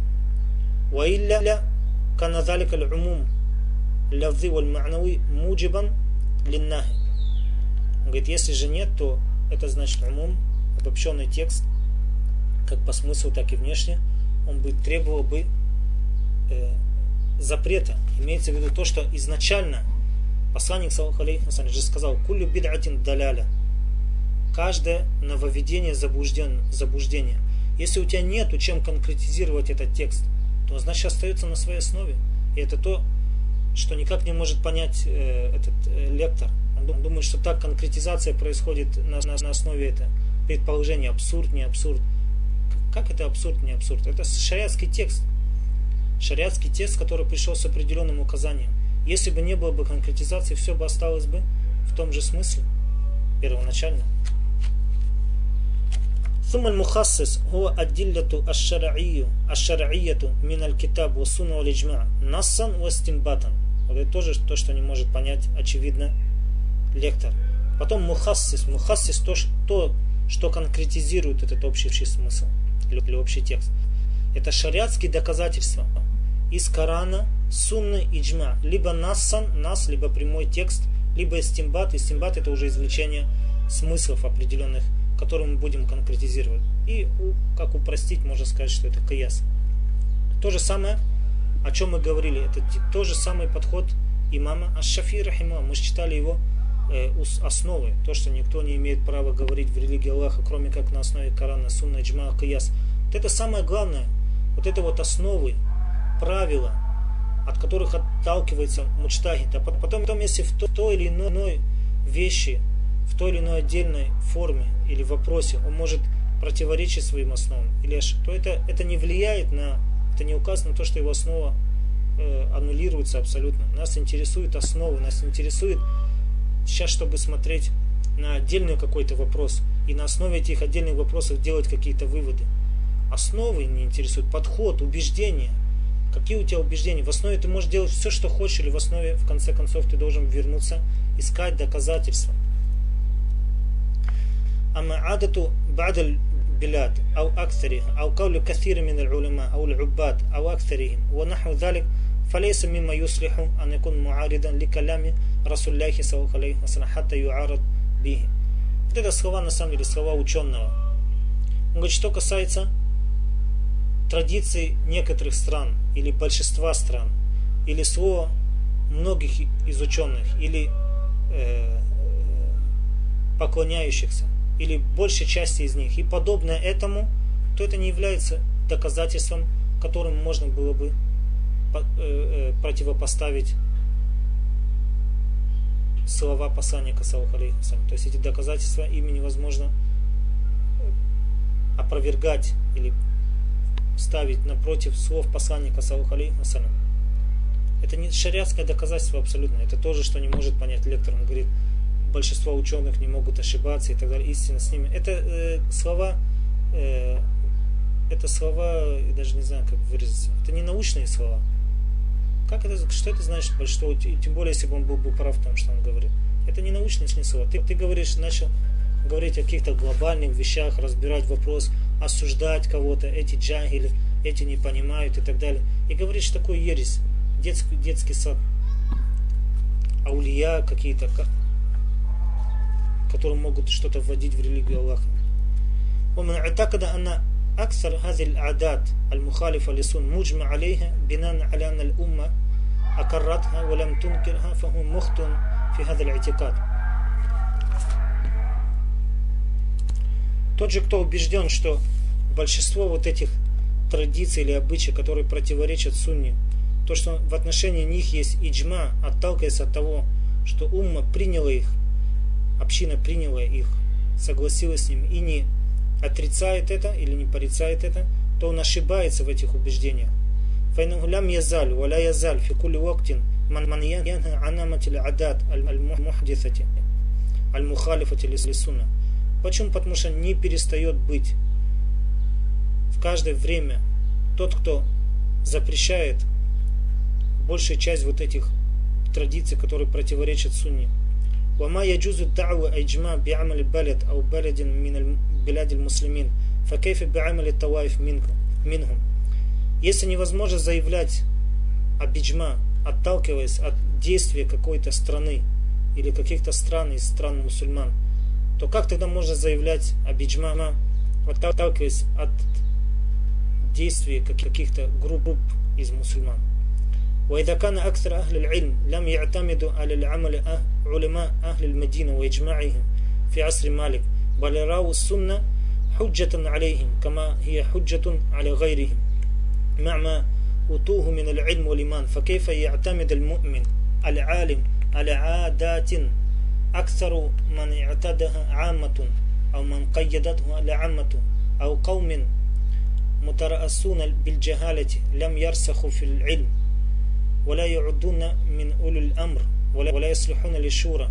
وإلا كان ذلك العموم اللفظي والمعنوي موجبا للنهي. он говорит, если же нет, то это значит умум, обобщенный текст, как по смыслу, так и внешне, он бы требовал бы э, запрета. Имеется в виду то, что изначально посланник же сказал, кулю бид'атин даляля. Каждое нововведение заблуждение, заблуждение. Если у тебя нету чем конкретизировать этот текст, то значит остается на своей основе. И это то, что никак не может понять э, этот э, лектор. Он думает, что так конкретизация происходит на, на, на основе этого предположения абсурд, не абсурд. Как это абсурд, не абсурд? Это шариатский текст шариатский текст, который пришел с определенным указанием. Если бы не было бы конкретизации, все бы осталось бы в том же смысле, первоначально. ثم المخصص هو الدلة الشرعية الشرعية من الكتاب والسنة والإجماع نصا واستنباطا. Вот это тоже то, что не может понять, очевидно, лектор. Потом мухассис. Мухассис то, что, что конкретизирует этот общий, смысл или общий текст. Это шариатские доказательства из Корана, Сунны, Иджма. Либо нассан, нас, либо прямой текст, либо истимбат. Истимбат это уже извлечение смыслов определенных, которые мы будем конкретизировать. И как упростить, можно сказать, что это каяс. То же самое, о чем мы говорили, это тот же самый подход имама Аш-Шафи. Мы читали его э, основы, то, что никто не имеет права говорить в религии Аллаха, кроме как на основе Корана, Сунна, Иджма, Каяс. Вот это самое главное, вот это вот основы, правила, от которых отталкивается мучтагид. А потом, потом если в той или иной вещи, в той или иной отдельной форме или вопросе он может противоречить своим основам, или, то это, это не влияет на, это не указано на то, что его основа э, аннулируется абсолютно. Нас интересует основы, нас интересует сейчас, чтобы смотреть на отдельный какой-то вопрос и на основе этих отдельных вопросов делать какие-то выводы. Основы не интересуют, подход, убеждения – Какие у тебя убеждения? В основе ты можешь делать все, что хочешь, или в основе, в конце концов, ты должен вернуться, искать доказательства. أما عادة بعض البلاد أو أكثرها أو قول كثير من العلماء أو العباد أو أكثرهم ونحو ذلك فليس مما يصلح أن يكون معارضا لكلام رسول الله صلى الله عليه وسلم حتى يعارض به. Вот это слова, на самом деле, слова ученого. Он говорит, что касается традиций некоторых стран или большинства стран, или слово многих из ученых, или э, поклоняющихся, или большей части из них, и подобное этому, то это не является доказательством, которым можно было бы э, э, противопоставить слова посланника Салахалей. То есть эти доказательства ими невозможно опровергать или ставить напротив слов посланника Саллаху Это не шариатское доказательство абсолютно. Это тоже, что не может понять лектор. Он говорит, большинство ученых не могут ошибаться и так далее. Истина с ними. Это э, слова, э, это слова, я даже не знаю, как выразиться. Это не научные слова. Как это, что это значит большинство? И тем более, если бы он был бы прав в том, что он говорит. Это не научные слова. Ты, ты говоришь, начал говорить о каких-то глобальных вещах, разбирать вопрос, осуждать кого-то, эти джагили, эти не понимают и так далее. И говоришь такой ересь, детский, детский сад, аулия какие-то, которые могут что-то вводить в религию Аллаха. ومن اعتقد أن أكثر هذه العادات المخالفة للسنة مجمع عليها بناء على أن الأمة أقرتها ولم تنكرها فهو مخطئ في هذا الاعتقاد Тот же, кто убежден, что большинство вот этих традиций или обычаев, которые противоречат сунне, то, что в отношении них есть иджма, отталкиваясь от того, что умма приняла их, община приняла их, согласилась с ним и не отрицает это или не порицает это, то он ошибается в этих убеждениях. فإنه لم يزال ولا يزال في كل وقت من من ينهى عن العادات المحدثة المخالفة للسنة Почему? Потому что не перестает быть в каждое время тот, кто запрещает большая часть вот этих традиций, которые противоречат сунне. وما يجوز الدعوة إجماع بعمل بلد أو بلد من بلاد المسلمين فكيف بعمل الطوائف منهم если невозможно заявлять об иджма, отталкиваясь от действия какой-то страны или каких-то стран из стран мусульман, то как тогда можно заявлять об иджма, отталкиваясь от действия каких-то групп из мусульман? وإذا كان أكثر أهل العلم لم يعتمدوا على العمل علماء أهل المدينة وإجماعهم في عصر مالك بل رأوا السنة حجة عليهم كما هي حجة على غيرهم. مع ما أوتوه من العلم والإيمان فكيف يعتمد المؤمن العالم على عادات أكثر من اعتادها عامة أو من قيدته لعامة أو قوم مترأسون بالجهالة لم يرسخوا في العلم ولا يعدون من أولي الأمر ولا يصلحون للشورى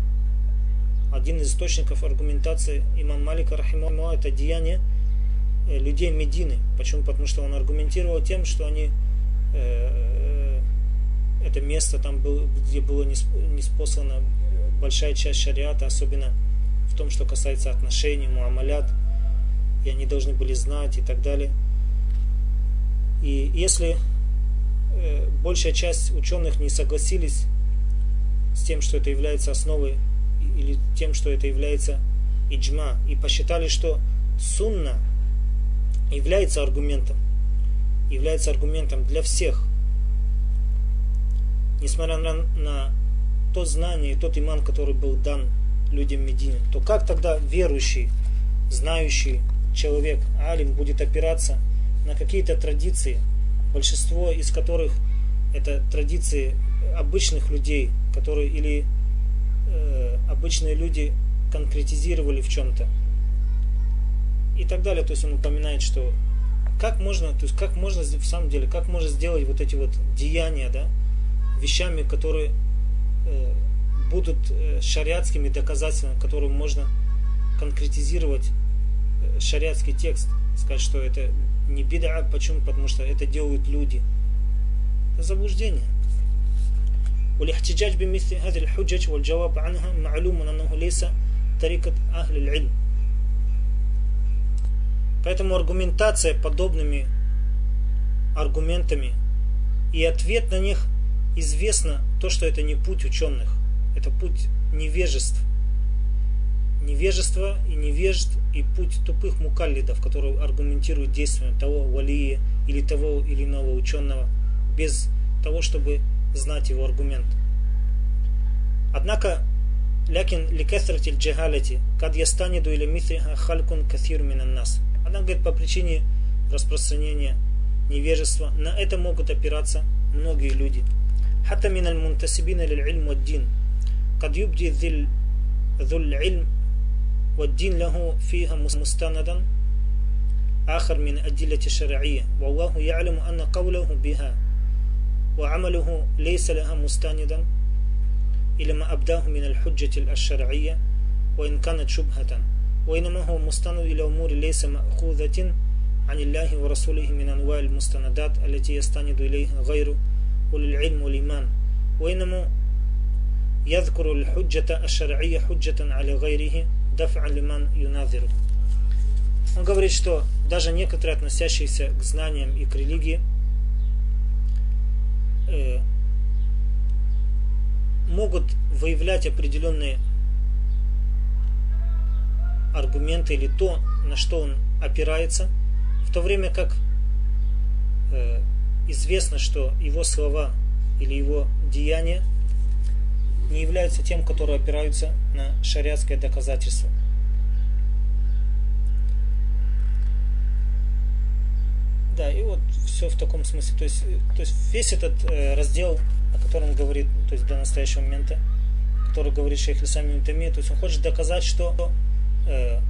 один из источников аргументации имам Малика Рахимаху, это деяние Э, людей Медины. Почему? Потому что он аргументировал тем, что они э, э, это место там было, где было неспослана большая часть шариата, особенно в том, что касается отношений, муамалят, и они должны были знать и так далее. И если большая часть ученых не согласились с тем, что это является основой, или тем, что это является иджма, и посчитали, что сунна – является аргументом. Является аргументом для всех. Несмотря на, на то знание тот иман, который был дан людям Медины, то как тогда верующий, знающий человек, алим, будет опираться на какие-то традиции, большинство из которых это традиции обычных людей, которые или обычные люди конкретизировали в чем-то, и так далее. То есть он упоминает, что как можно, то есть как можно в самом деле, как можно сделать вот эти вот деяния, да, вещами, которые э, будут э, шариатскими доказательствами, которые можно конкретизировать э, шариатский текст, сказать, что это не бида, почему? Потому что это делают люди. Это заблуждение. والاحتجاج بمثل هذه الحجج والجواب عنها معلوم أنه ليس طريقة أهل العلم Поэтому аргументация подобными аргументами и ответ на них известно то, что это не путь ученых, это путь невежеств, невежество и невежд и путь тупых мукаллидов, которые аргументируют действием того валии или того или иного ученого без того, чтобы знать его аргумент. Однако, лякин ликесратиль джахалати, кад ястаниду или митриха халькун каthир минан нас. Она говорит по причине распространения невежества. На это могут опираться многие люди. حتى من المنتسبين للعلم والدين قد يبدي ذي ذو العلم والدين له فيها مستندا آخر من أدلة الشرعية والله يعلم أن قوله بها وعمله ليس لها مستندا إلى ما أبداه من الحجة الشرعية وإن كانت شبهة وإنما هو مستند إلى أمور ليس مأخوذة عن الله ورسوله من أنواع المستندات التي يستند إليها غير أولي العلم والإيمان وإنما يذكر الحجة الشرعية حجة على غيره دفعا لمن يناظره Он говорит, что даже некоторые, относящиеся к знаниям и к религии, э, могут выявлять определенные аргументы или то, на что он опирается, в то время как э, известно, что его слова или его деяния не являются тем, которые опираются на шариатское доказательство. Да, и вот все в таком смысле. То есть, то есть весь этот э, раздел, о котором говорит, то есть до настоящего момента, который говорит Шейх Лисам Митами, то есть он хочет доказать, что э,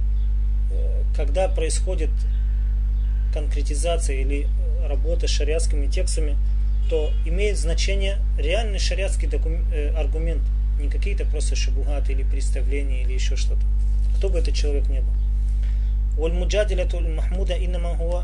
э, когда происходит конкретизация или работа с шариатскими текстами, то имеет значение реальный шариатский документ, э, аргумент, не какие-то просто шабугаты или представления или еще что-то. Кто бы этот человек не был. والمجادلة المحمودة إنما هو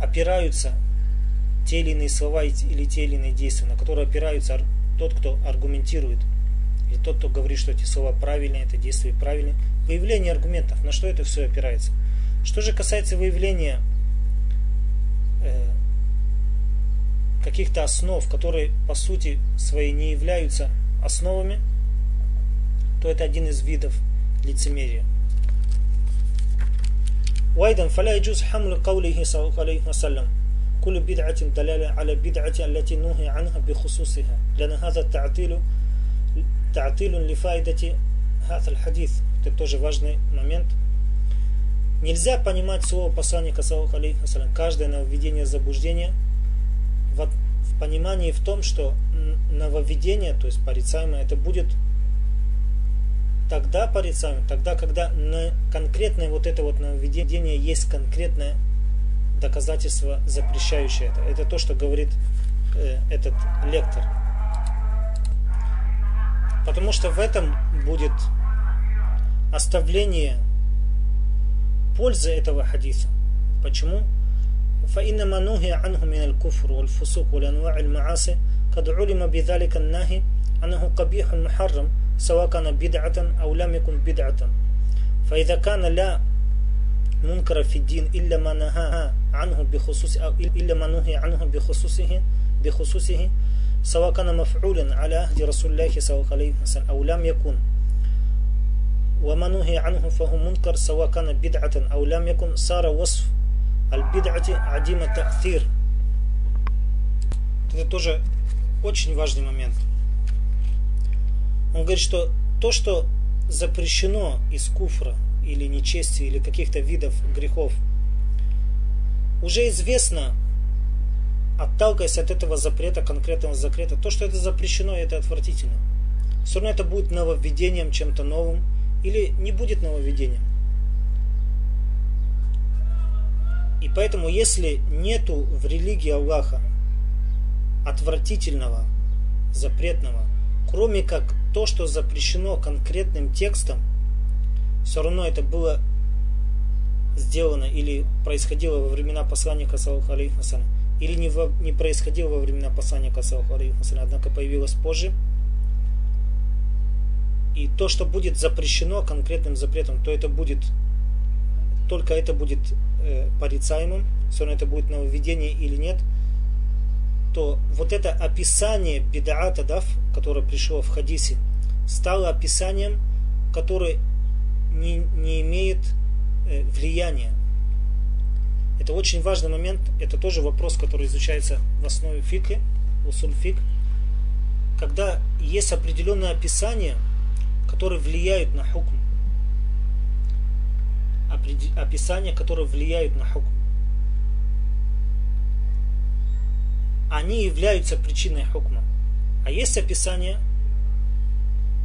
опираются те или иные слова или те или иные действия, на которые опираются тот, кто аргументирует, или тот, кто говорит, что эти слова правильные, это действие правильное. Выявление аргументов, на что это все опирается. Что же касается выявления э, каких-то основ, которые по сути своей не являются основами, то это один из видов лицемерия. وأيضا فلا يجوز حمل قوله صلى الله عليه وسلم كل بدعة دلالة على بدعة التي نهي عنها بخصوصها لأن هذا التعطيل تعطيل لفائدة هذا الحديث это тоже важный момент нельзя понимать слово посланника саллаху алейхи каждое нововведение заблуждения в, в понимании в том, что нововведение, то есть порицаемое, это будет тогда порицаем, тогда, когда на конкретное вот это вот нововведение есть конкретное доказательство, запрещающее это. Это то, что говорит э, этот лектор. Потому что в этом будет оставление пользы этого хадиса. Почему? فإنما نهي عنه من الكفر والفسوق والأنواع المعاصي قد علم بذلك النهي أنه قبيح محرم سواء كان بدعة أو لم يكن بدعة فإذا كان لا منكر في الدين إلا ما نهى عنه بخصوص أو إلا ما نهي عنه بخصوصه بخصوصه سواء كان مفعولا على عهد رسول الله صلى الله عليه وسلم أو لم يكن وما نهي عنه فهو منكر سواء كان بدعة أو لم يكن صار وصف البدعة عديم التأثير Это тоже очень важный момент. Он говорит, что то, что запрещено из куфра или нечестия или каких-то видов грехов, уже известно, отталкиваясь от этого запрета, конкретного запрета, то, что это запрещено, это отвратительно. Все равно это будет нововведением, чем-то новым, или не будет нововведением. И поэтому, если нету в религии Аллаха отвратительного, запретного, кроме как то, что запрещено конкретным текстом, все равно это было сделано или происходило во времена посланника Саллаху алейхи или не, во, не происходило во времена посланника Саллаху алейхи однако появилось позже. И то, что будет запрещено конкретным запретом, то это будет только это будет э, порицаемым, все равно это будет нововведение или нет, то вот это описание бедаата, да, которое пришло в хадисе, стало описанием, которое не, не имеет э, влияния. Это очень важный момент, это тоже вопрос, который изучается в основе фикли, усуль фик, когда есть определенное описание, которые влияют на хукм. Описания, которые влияют на хукм. Они являются причиной хукма. А есть описания,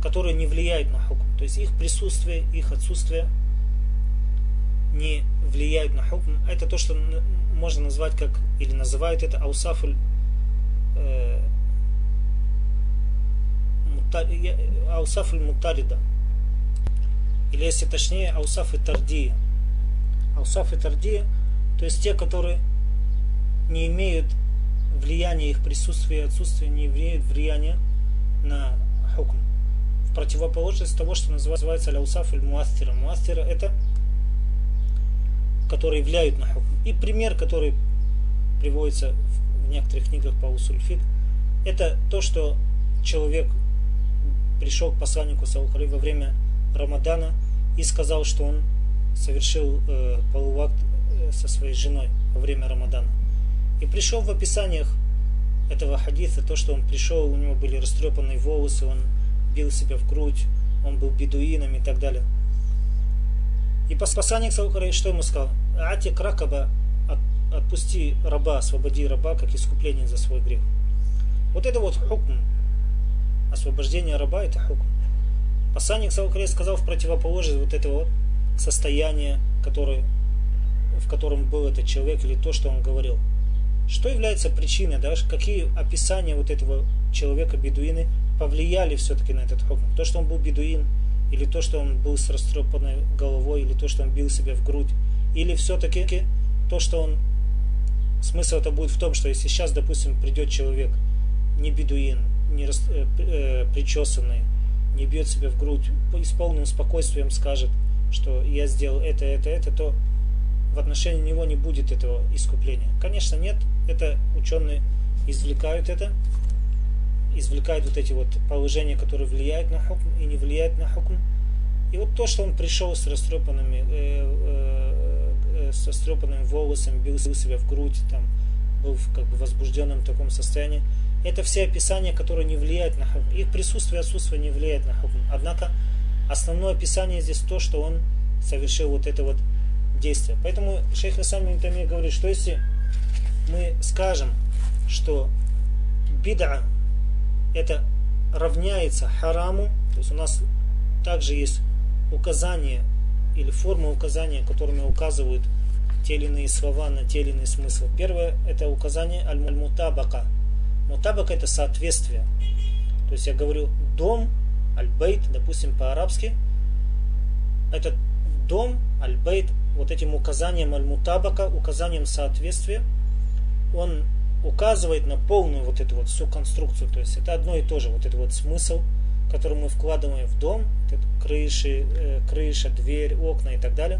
которые не влияют на хукм. То есть их присутствие, их отсутствие не влияют на хукм. Это то, что можно назвать как, или называют это аусафуль э, аусафуль мутарида. Или если точнее, аусаф и тардия. Аусаф и тардия, то есть те, которые не имеют влияния, их присутствие и отсутствие не имеют влияния на хукм противоположность того, что называется ляусаф или муастира. Муастира это которые влияют на хукм. И пример, который приводится в некоторых книгах по усульфик, это то, что человек пришел к посланнику Саухали во время Рамадана и сказал, что он совершил э, полувакт э, со своей женой во время Рамадана. И пришел в описаниях этого хадиса, то, что он пришел, у него были растрепанные волосы, он бил себя в грудь, он был бедуином и так далее. И посланник что ему сказал? Ати кракаба, отпусти раба, освободи раба, как искупление за свой грех. Вот это вот хукм. Освобождение раба это хукм. Посланник Саухарей сказал в противоположность вот этого вот состояния, которое, в котором был этот человек, или то, что он говорил. Что является причиной, да, какие описания вот этого человека, бедуины, повлияли все-таки на этот хукм. То, что он был бедуин, или то, что он был с растрепанной головой, или то, что он бил себя в грудь, или все-таки то, что он... Смысл это будет в том, что если сейчас, допустим, придет человек, не бедуин, не рас... э, э, причесанный, не бьет себя в грудь, и с полным спокойствием скажет, что я сделал это, это, это, то в отношении него не будет этого искупления. Конечно, нет. Это ученые извлекают это, извлекают вот эти вот положения, которые влияют на хукм и не влияют на хукм. И вот то, что он пришел с растрепанными, э, э, э, с растрепанными волосами, бил себя в грудь, там, был в как бы возбужденном таком состоянии, это все описания, которые не влияют на хукм. Их присутствие и отсутствие не влияет на хукм. Однако основное описание здесь то, что он совершил вот это вот действие. Поэтому шейх Хасан Мintами говорит, что если мы скажем, что бида это равняется хараму, то есть у нас также есть указания или формы указания, которыми указывают те или иные слова на те или иные смыслы. Первое это указание аль-мутабака. Мутабака это соответствие. То есть я говорю дом, аль-бейт, допустим, по-арабски. Это дом, аль-бейт, вот этим указанием аль-мутабака, указанием соответствия, он указывает на полную вот эту вот всю конструкцию. То есть это одно и то же, вот этот вот смысл, который мы вкладываем в дом, вот крыши, э, крыша, дверь, окна и так далее.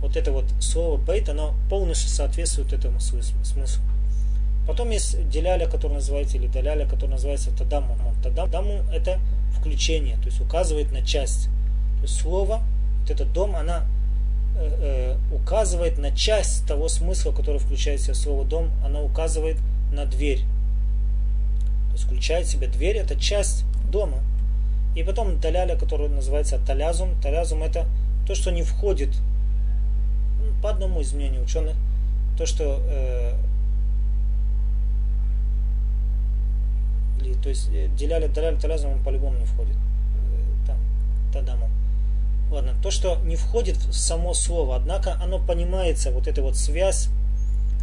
Вот это вот слово бейт, оно полностью соответствует этому смыслу. Потом есть деляля, который называется, или даляля, который называется тадаму. Тадаму это включение, то есть указывает на часть. То есть слово, вот этот дом, она Э, э, указывает на часть того смысла, который включает в себя слово дом, она указывает на дверь. То есть включает в себя дверь, это часть дома. И потом таляля, который называется талязум. Талязум это то, что не входит, ну, по одному из мнений ученых, то, что э, или, то есть э, деляля, таляля, талязум он по-любому не входит. Э, там, тадаму. Ладно, то, что не входит в само слово, однако оно понимается, вот эта вот связь,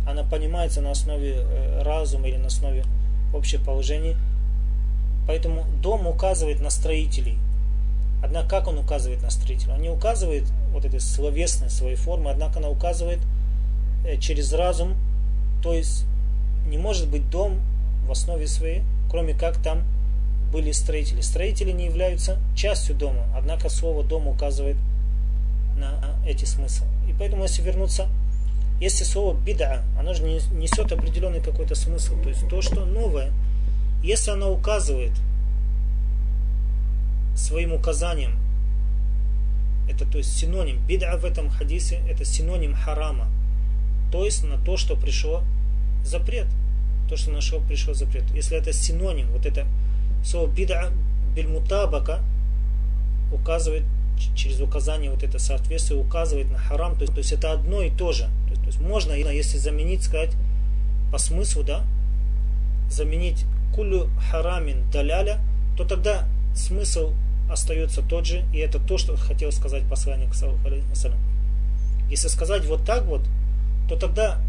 она понимается на основе э, разума или на основе общих положений. Поэтому дом указывает на строителей. Однако как он указывает на строителя? Он не указывает вот этой словесной своей формы, однако она указывает э, через разум, то есть не может быть дом в основе своей, кроме как там были строители. Строители не являются частью дома, однако слово дом указывает на эти смыслы. И поэтому, если вернуться, если слово бида, оно же несет определенный какой-то смысл, то есть то, что новое, если оно указывает своим указанием, это то есть синоним, бида в этом хадисе, это синоним харама, то есть на то, что пришло запрет, то, что нашел пришло запрет. Если это синоним, вот это слово бида бельмутабака указывает через указание вот это соответствие указывает на харам, то есть, то есть это одно и то же. То есть, то есть можно, если заменить, сказать по смыслу, да, заменить кулю харамин даляля, то тогда смысл остается тот же, и это то, что хотел сказать посланник Если сказать вот так вот, то тогда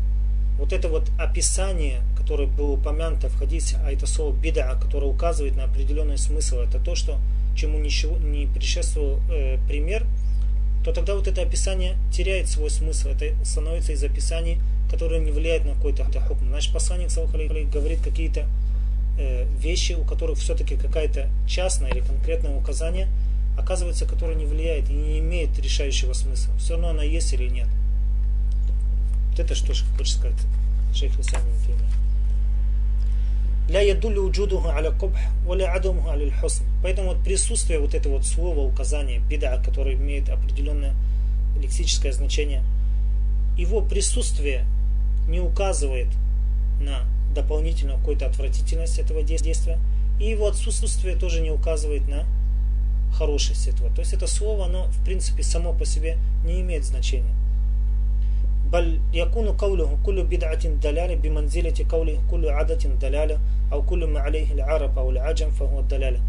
вот это вот описание, которое было упомянуто в хадисе, а слово бида, которое указывает на определенный смысл, это то, что чему ничего не предшествовал э, пример, то тогда вот это описание теряет свой смысл. Это становится из описаний, которые не влияют на какой-то хукм. Значит, посланник говорит какие-то э, вещи, у которых все-таки какая-то частная или конкретное указание, оказывается, которое не влияет и не имеет решающего смысла. Все равно она есть или нет. Вот это что хочет сказать шейх Исам ля ядулю уджудуху аля кубх, валя адумуху аля хусн. Поэтому вот присутствие вот этого вот слова, указания, беда, которое имеет определенное лексическое значение, его присутствие не указывает на дополнительную какую-то отвратительность этого действия, и его отсутствие тоже не указывает на хорошесть этого. То есть это слово, оно в принципе само по себе не имеет значения. بل يكون قوله كل بدعة دلالة بمنزلة قوله كل عادة دلالة أو كل ما عليه العرب أو العجم فهو الدلالة.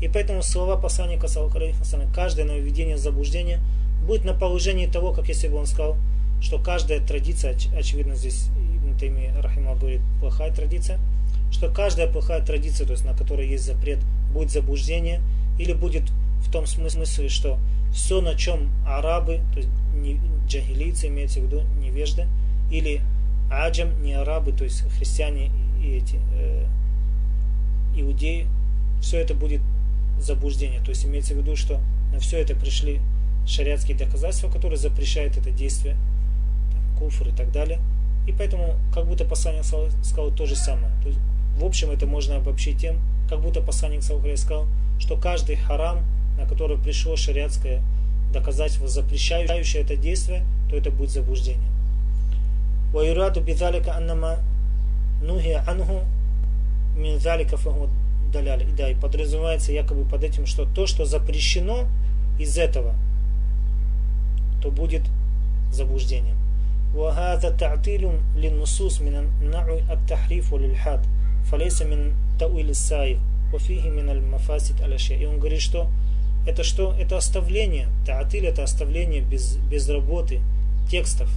И поэтому слова посланника Салахалейхасана, каждое нововведение заблуждения будет на положении того, как если бы он сказал, что каждая традиция, очевидно здесь Ибн Тайми Рахима говорит, плохая традиция, что каждая плохая традиция, то есть на которой есть запрет, будет заблуждение, или будет в том смысле, что все, на чем арабы, то есть не, джахилийцы, имеется в виду невежды, или аджам, не арабы, то есть христиане и эти э, иудеи, все это будет заблуждение. То есть имеется в виду, что на все это пришли шариатские доказательства, которые запрещают это действие, там, куфр и так далее. И поэтому как будто посланник сказал то же самое. То есть, в общем, это можно обобщить тем, как будто посланник сказал, что каждый харам, на который пришло шариатское доказательство, запрещающее это действие, то это будет заблуждение. ويراد بذلك أنما نهي عنه من ذلك فهو даляли. И да, и подразумевается якобы под этим, что то, что запрещено из этого, то будет заблуждением. وهذا تعطيل للنصوص من نوع التحريف والإلحاد فليس من تأويل السائغ وفيه من المفاسد الأشياء. И он говорит, что это что? Это оставление. Таатиль это оставление без, без работы текстов.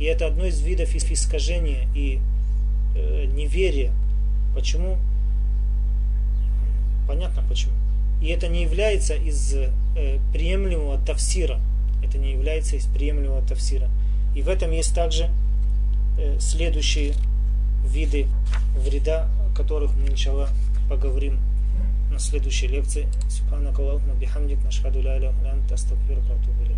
И это одно из видов искажения и э, неверия. Почему? Понятно почему. И это не является из э, приемлемого тавсира. Это не является из приемлемого тавсира. И в этом есть также э, следующие виды вреда, о которых мы, иншаллах, поговорим на следующей лекции. Субханакаллаху бихамдик, нашхаду ля иля антастагфирука ва